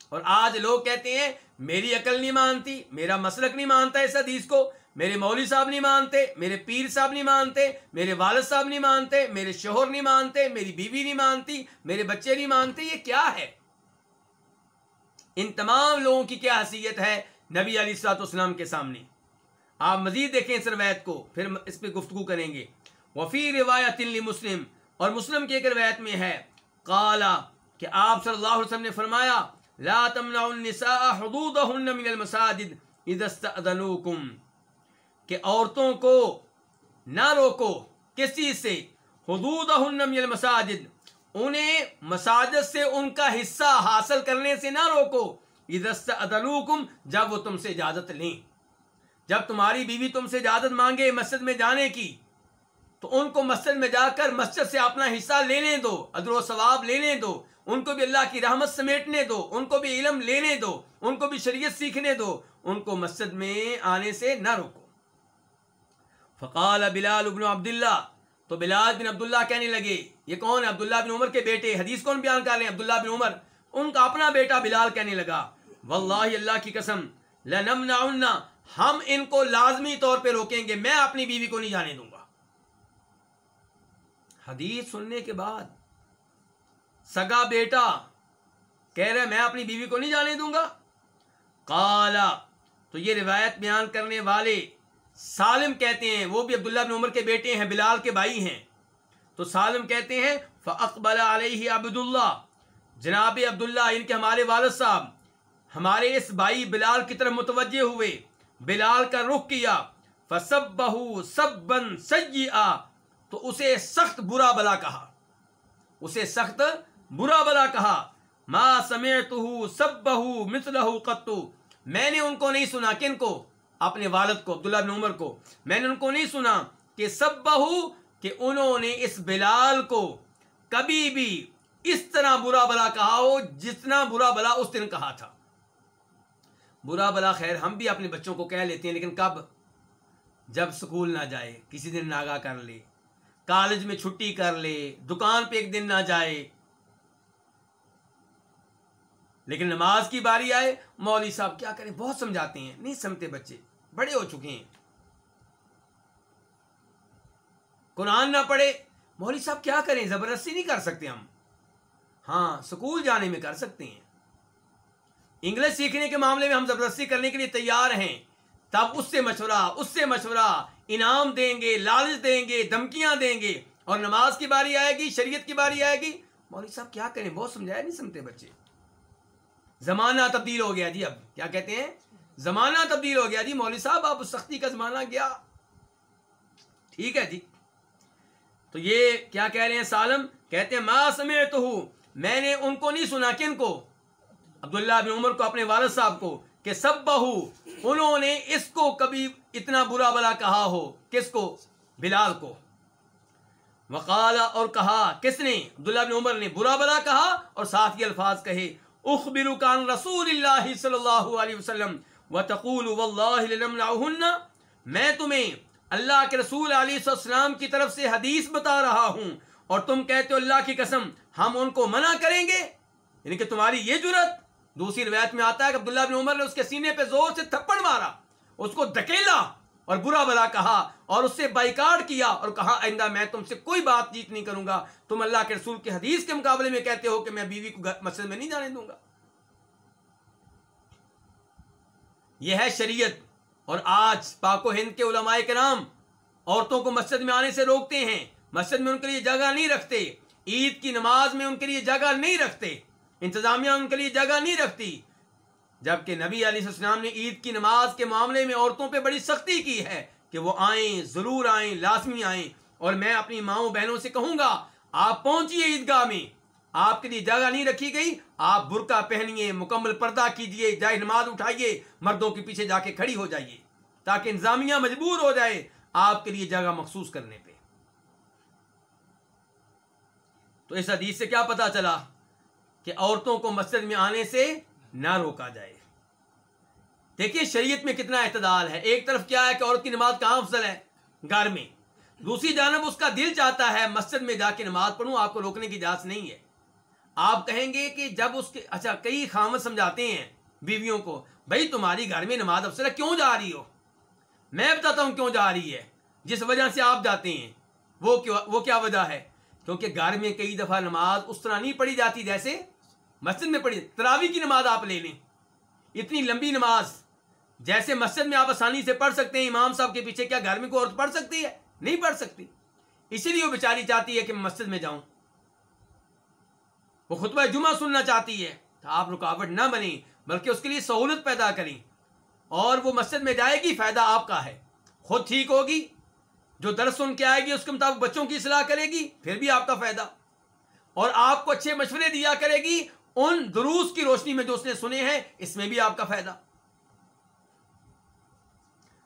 اور آج لوگ کہتے ہیں، میری عقل نہیں مانتی، میرا مسلک نہیں مانتا اس حدیث کو، میرے مولوی صاحب نہیں مانتے، میرے پیر صاحب نہیں مانتے، میرے والد صاحب نہیں مانتے، میرے شوہر نہیں مانتے، میری بیوی نہیں مانتی، میرے بچے نہیں مانتے، یہ کیا ہے؟ ان تمام لوگوں کی کیا حیثیت ہے نبی علی سات اسلام کے سامنے؟ آپ مزید دیکھیں اس روایت کو، پھر اس پہ گفتگو کریں گے۔ وفی روایت مسلم اور مسلم کی ایک روایت میں ہے قالا کہ آپ صلی اللہ علیہ وسلم نے فرمایا، لا تمنع النساء حدودهن من المساجد اذا استأذنوكم، کہ عورتوں کو نہ روکو۔ کس چیز سے؟ حدودهن من المساجد، انہیں مساجد سے ان کا حصہ حاصل کرنے سے نہ روکو۔ اذا استأذنوكم، جب وہ تم سے اجازت لیں۔ جب تمہاری بیوی تم سے اجازت مانگے مسجد میں جانے کی تو ان کو مسجد میں جا کر مسجد سے اپنا حصہ لینے دو ادر و ثواب لینے دو، ان کو بھی اللہ کی رحمت سمیٹنے دو، ان کو بھی علم لینے دو، ان کو بھی شریعت سیکھنے دو، ان کو مسجد میں آنے سے نہ روکو۔ فقال بلال ابن عبداللہ، تو بلال بن عبداللہ کہنے لگے، یہ کون ہے؟ عبداللہ بن عمر کے بیٹے، حدیث کون بیان کر رہے ہیں؟ عبداللہ بن عمر، ان کا اپنا بیٹا بلال کہنے لگا، واللہ اللہ کی قسم، لنمنعن، ہم ان کو لازمی طور پہ روکیں گے، میں اپنی بیوی کو نہیں جانے دوں گا۔ حدیث سننے کے بعد سگا بیٹا کہہ رہے میں اپنی بیوی کو نہیں جانے دوں گا۔ کالا تو یہ روایت بیان کرنے والے سالم کہتے ہیں، وہ بھی عبداللہ بن عمر کے بیٹے ہیں، بلال کے بھائی ہیں۔ تو سالم کہتے ہیں فقبل علیہ عبداللہ۔ جناب عبداللہ، ان کے ہمارے والد صاحب، ہمارے اس بھائی بلال کی طرف متوجہ ہوئے۔ بلال کا رخ کیا فسب بہو سب بن تو اسے سخت برا بلا کہا۔ اسے سخت برا بلا کہا۔ ما سمعتہ سب بہو مثلہ قطو میں نے ان کو نہیں سنا۔ کن کو؟ اپنے والد کو، عبداللہ بن عمر کو۔ میں نے ان کو نہیں سنا کہ سب بہو کہ انہوں نے اس بلال کو کبھی بھی اس طرح برا بلا کہا ہو جتنا برا بلا اس دن کہا تھا۔ برا بلا خیر ہم بھی اپنے بچوں کو کہہ لیتے ہیں، لیکن کب؟ جب سکول نہ جائے، کسی دن ناگا کر لے۔ کالج میں چھٹی کر لے، دکان پہ ایک دن نہ جائے۔ لیکن نماز کی باری آئے، مولوی صاحب کیا کریں؟ بہت سمجھاتے ہیں، نہیں سمجھتے بچے، بڑے ہو چکے ہیں۔ قرآن نہ پڑھے، مولوی صاحب کیا کریں؟ زبردستی نہیں کر سکتے ہم۔ ہاں سکول جانے میں کر سکتے ہیں۔ انگلش سیکھنے کے معاملے میں ہم زبردستی کرنے کے لیے تیار ہیں۔ تب اس سے مشورہ، اس سے مشورہ، انعام دیں گے، لالچ دیں گے، دھمکیاں دیں گے، اور نماز کی باری آئے گی، شریعت کی باری آئے گی۔ مولوی صاحب، کیا کریں؟ بہت سمجھایا نہیں سمتے بچے۔ زمانہ تبدیل ہو گیا جی اب، کیا کہتے ہیں؟ زمانہ تبدیل ہو گیا جی۔ مولوی صاحب، آپ سختی کا زمانہ گیا۔ ٹھیک ہے جی۔ تو یہ کیا کہہ رہے ہیں سالم؟ کہتے ہیں، ما سمعتہ میں نے ان کو نہیں سنا، کن کو؟ عبداللہ بن عمر کو، اپنے والد صاحب کو۔ کہ سب بہو انہوں نے اس کو کبھی اتنا برا بلا کہا ہو، کس کو؟ بلال کو۔ وقال اور کہا، کس نے؟ عبداللہ بن عمر نے برا بلا کہا اور ساتھ ہی الفاظ کہے اخبر کان رسول اللہ صلی اللہ علیہ وسلم وتقول واللہ میں تمہیں اللہ کے رسول علیہ السلام کی طرف سے حدیث بتا رہا ہوں اور تم کہتے ہو اللہ کی قسم، ہم ان کو منع کریں گے؟ یعنی کہ تمہاری یہ جرت دوسری روایت میں آتا ہے کہ عبداللہ بن عمر نے اس کے سینے پہ زور سے تھپڑ مارا، اس کو دکیلا اور برا بلا کہا اور اس سے بائیکاٹ کیا اور کہا، آئندہ میں تم سے کوئی بات چیت نہیں کروں گا، تم اللہ کے رسول کے حدیث کے مقابلے میں کہتے ہو کہ میں بیوی کو مسجد میں نہیں جانے دوں گا۔ یہ ہے شریعت اور آج پاک و ہند کے علماء کرام عورتوں کو مسجد میں آنے سے روکتے ہیں۔ مسجد میں ان کے لیے جگہ نہیں رکھتے، عید کی نماز میں ان کے لیے جگہ نہیں رکھتے۔ انتظامیہ ان کے لیے جگہ نہیں رکھتی۔ جبکہ نبی علیہ السلام نے عید کی نماز کے معاملے میں عورتوں پہ بڑی سختی کی ہے کہ وہ آئیں، ضرور آئیں، لازمی آئیں۔ اور میں اپنی ماؤں بہنوں سے کہوں گا، آپ پہنچیے عیدگاہ میں۔ آپ کے لیے جگہ نہیں رکھی گئی۔ آپ برقع پہنیے، مکمل پردہ کیجیے، جائے نماز اٹھائیے، مردوں کے پیچھے جا کے کھڑی ہو جائیے۔ تاکہ انتظامیہ مجبور ہو جائے آپ کے لیے جگہ مخصوص کرنے پہ۔ تو اس حدیث سے کیا پتا چلا؟ کہ عورتوں کو مسجد میں آنے سے نہ روکا جائے۔ دیکھیے شریعت میں کتنا اعتدال ہے۔ ایک طرف کیا ہے کہ عورت کی نماز کہاں افضل ہے؟ گھر میں۔ دوسری جانب اس کا دل چاہتا ہے مسجد میں جا کے نماز پڑھوں، آپ کو روکنے کی اجازت نہیں ہے۔ آپ کہیں گے کہ جب اس کے اچھا کئی خامت سمجھاتے ہیں بیویوں کو بھائی تمہاری گھر میں نماز افسر کیوں جا رہی ہو؟ میں بتاتا ہوں کیوں جا رہی ہے۔ جس وجہ سے آپ جاتے ہیں۔ وہ وہ کیا وجہ ہے؟ کیونکہ گھر میں کئی دفعہ نماز اس طرح نہیں پڑھی جاتی جیسے مسجد میں پڑھی تراوی کی نماز آپ لے لیں۔ اتنی لمبی نماز، جیسے مسجد میں آپ آسانی سے پڑھ سکتے ہیں، امام صاحب کے پیچھے کیا گھر میں کوئی عورت پڑھ سکتی ہے؟ نہیں پڑھ سکتی۔ اسی لیے وہ بیچاری چاہتی ہے کہ میں مسجد میں جاؤں۔ وہ خطبہ جمعہ سننا چاہتی ہے تو آپ رکاوٹ نہ بنیں، بلکہ اس کے لیے سہولت پیدا کریں۔ اور وہ مسجد میں جائے گی، فائدہ آپ کا ہے۔ خود ٹھیک ہوگی، جو درس سن کے آئے گی، اس کے مطابق بچوں کی اصلاح کرے گی، پھر بھی آپ کا فائدہ۔ اور آپ کو اچھے مشورے دیا کرے گی ان دروس کی روشنی میں جو اس نے سنے ہیں، اس میں بھی آپ کا فائدہ۔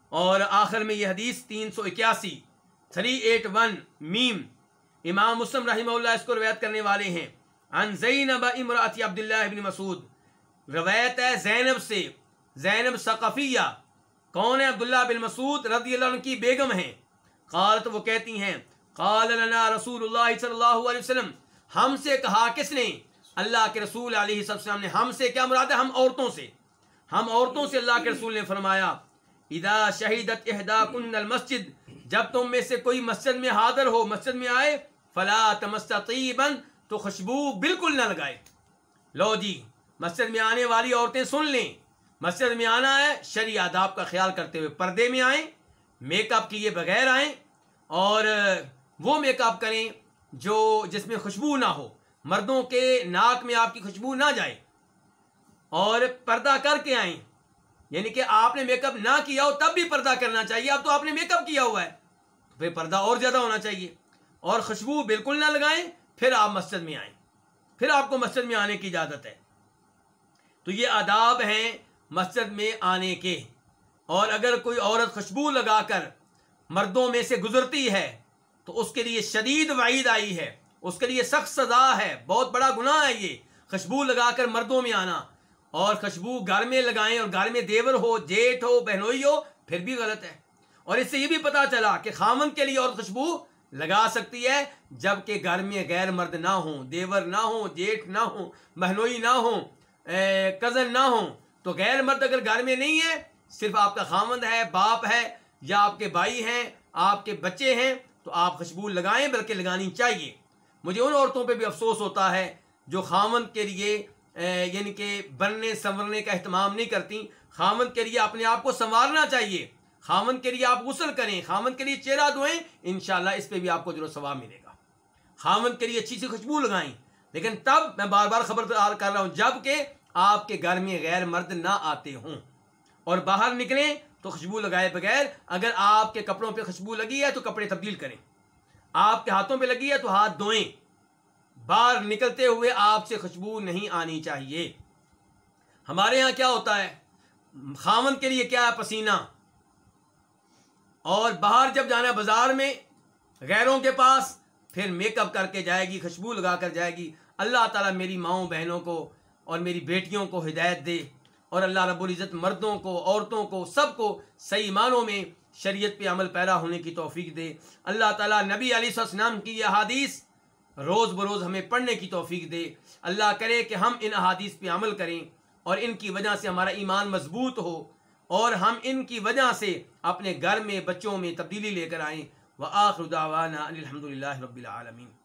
اور آخر میں یہ حدیث تین سو اکیاسی، تھری ایٹ ون، میم، امام مسلم رحمہ اللہ اس کو روایت کرنے والے ہیں۔ ان زینب امراتی عبداللہ ابن مسعود۔ روایت ہے زینب سے، زینب ثقفیہ۔ کون ہے عبداللہ بن مسعود؟ رضی اللہ عنہ کی بیگم ہیں۔ قالت، وہ کہتی ہیں، قال لنا رسول اللہ صلی اللہ علیہ وسلم، ہم سے کہا کس نے؟ اللہ کے رسول علیہ السلام نے ہم سے کیا مراد ہے؟ ہم عورتوں سے۔ ہم عورتوں سے اللہ کے رسول نے فرمایا، اذا شہیدت احدا کن المسجد، جب تم میں سے کوئی مسجد میں حاضر ہو، مسجد میں آئے، فلا طیبا تو خوشبو بالکل نہ لگائے۔ لو جی مسجد میں آنے والی عورتیں سن لیں۔ مسجد میں آنا ہے شریع آداب کا خیال کرتے ہوئے پردے میں آئیں، میک اپ کیے بغیر آئیں اور وہ میک اپ کریں جو جس میں خوشبو نہ ہو۔ مردوں کے ناک میں آپ کی خوشبو نہ جائے اور پردہ کر کے آئیں۔ یعنی کہ آپ نے میک اپ نہ کیا ہو، تب بھی پردہ کرنا چاہیے۔ اب تو آپ نے میک اپ کیا ہوا ہے پھر پردہ اور زیادہ ہونا چاہیے۔ اور خوشبو بالکل نہ لگائیں، پھر آپ مسجد میں آئیں۔ پھر آپ کو مسجد میں آنے کی اجازت ہے۔ تو یہ آداب ہیں مسجد میں آنے کے۔ اور اگر کوئی عورت خوشبو لگا کر مردوں میں سے گزرتی ہے، تو اس کے لیے شدید وعید آئی ہے۔ اس کے لیے سخت سزا ہے۔ بہت بڑا گناہ ہے یہ۔ خوشبو لگا کر مردوں میں آنا۔ اور خوشبو گھر میں لگائیں اور گھر میں دیور ہو جیٹ ہو، بہنوئی ہو، پھر بھی غلط ہے۔ اور اس سے یہ بھی پتا چلا کہ خامن کے لیے اور خوشبو لگا سکتی ہے جبکہ گھر میں غیر مرد نہ ہوں، دیور نہ ہوں، جیٹھ نہ ہوں، بہنوئی نہ ہوں کزن نہ ہوں۔ تو غیر مرد اگر گھر میں نہیں ہے، صرف آپ کا خامند ہے، باپ ہے، یا آپ کے بھائی ہیں، آپ کے بچے ہیں، تو آپ خوشبو لگائیں، بلکہ لگانی چاہیے۔ مجھے ان عورتوں پہ بھی افسوس ہوتا ہے جو خامند کے لیے یعنی کہ بننے، سنورنے کا اہتمام نہیں کرتی خامند کے لیے اپنے آپ کو سنوارنا چاہیے۔ خامن کے لیے آپ غسل کریں خامن کے لیے چہرہ دھوئیں، انشاءاللہ اس پہ بھی آپ کو جو ثواب ملے گا۔ خامن کے لیے اچھی سی خوشبو لگائیں۔ لیکن تب میں بار بار خبردار کر رہا ہوں، جبکہ آپ کے گھر میں غیر مرد نہ آتے ہوں اور باہر نکلیں تو خوشبو لگائے بغیر اگر آپ کے کپڑوں پہ خوشبو لگی ہے تو کپڑے تبدیل کریں۔ آپ کے ہاتھوں پہ لگی ہے تو ہاتھ دھوئیں۔ باہر نکلتے ہوئے آپ سے خوشبو نہیں آنی چاہیے۔ ہمارے یہاں کیا ہوتا ہے؟ خامن کے لیے کیا ہے پسینہ؟ اور باہر جب جانا بازار میں، غیروں کے پاس، پھر میک اپ کر کے جائے گی، خوشبو لگا کر جائے گی۔ اللہ تعالیٰ میری ماؤں بہنوں کو اور میری بیٹیوں کو ہدایت دے اور اللہ رب العزت مردوں کو، عورتوں کو، سب کو صحیح معنوں میں شریعت پہ عمل پیدا ہونے کی توفیق دے۔ اللہ تعالیٰ نبی علیہ السلام کی یہ حادیث روز بروز ہمیں پڑھنے کی توفیق دے۔ اللہ کرے کہ ہم ان احادیث پہ عمل کریں اور ان کی وجہ سے ہمارا ایمان مضبوط ہو اور ہم ان کی وجہ سے اپنے گھر میں بچوں میں تبدیلی لے کر آئیں۔ وہ آخر دعوانا الحمد للہ رب العالمین۔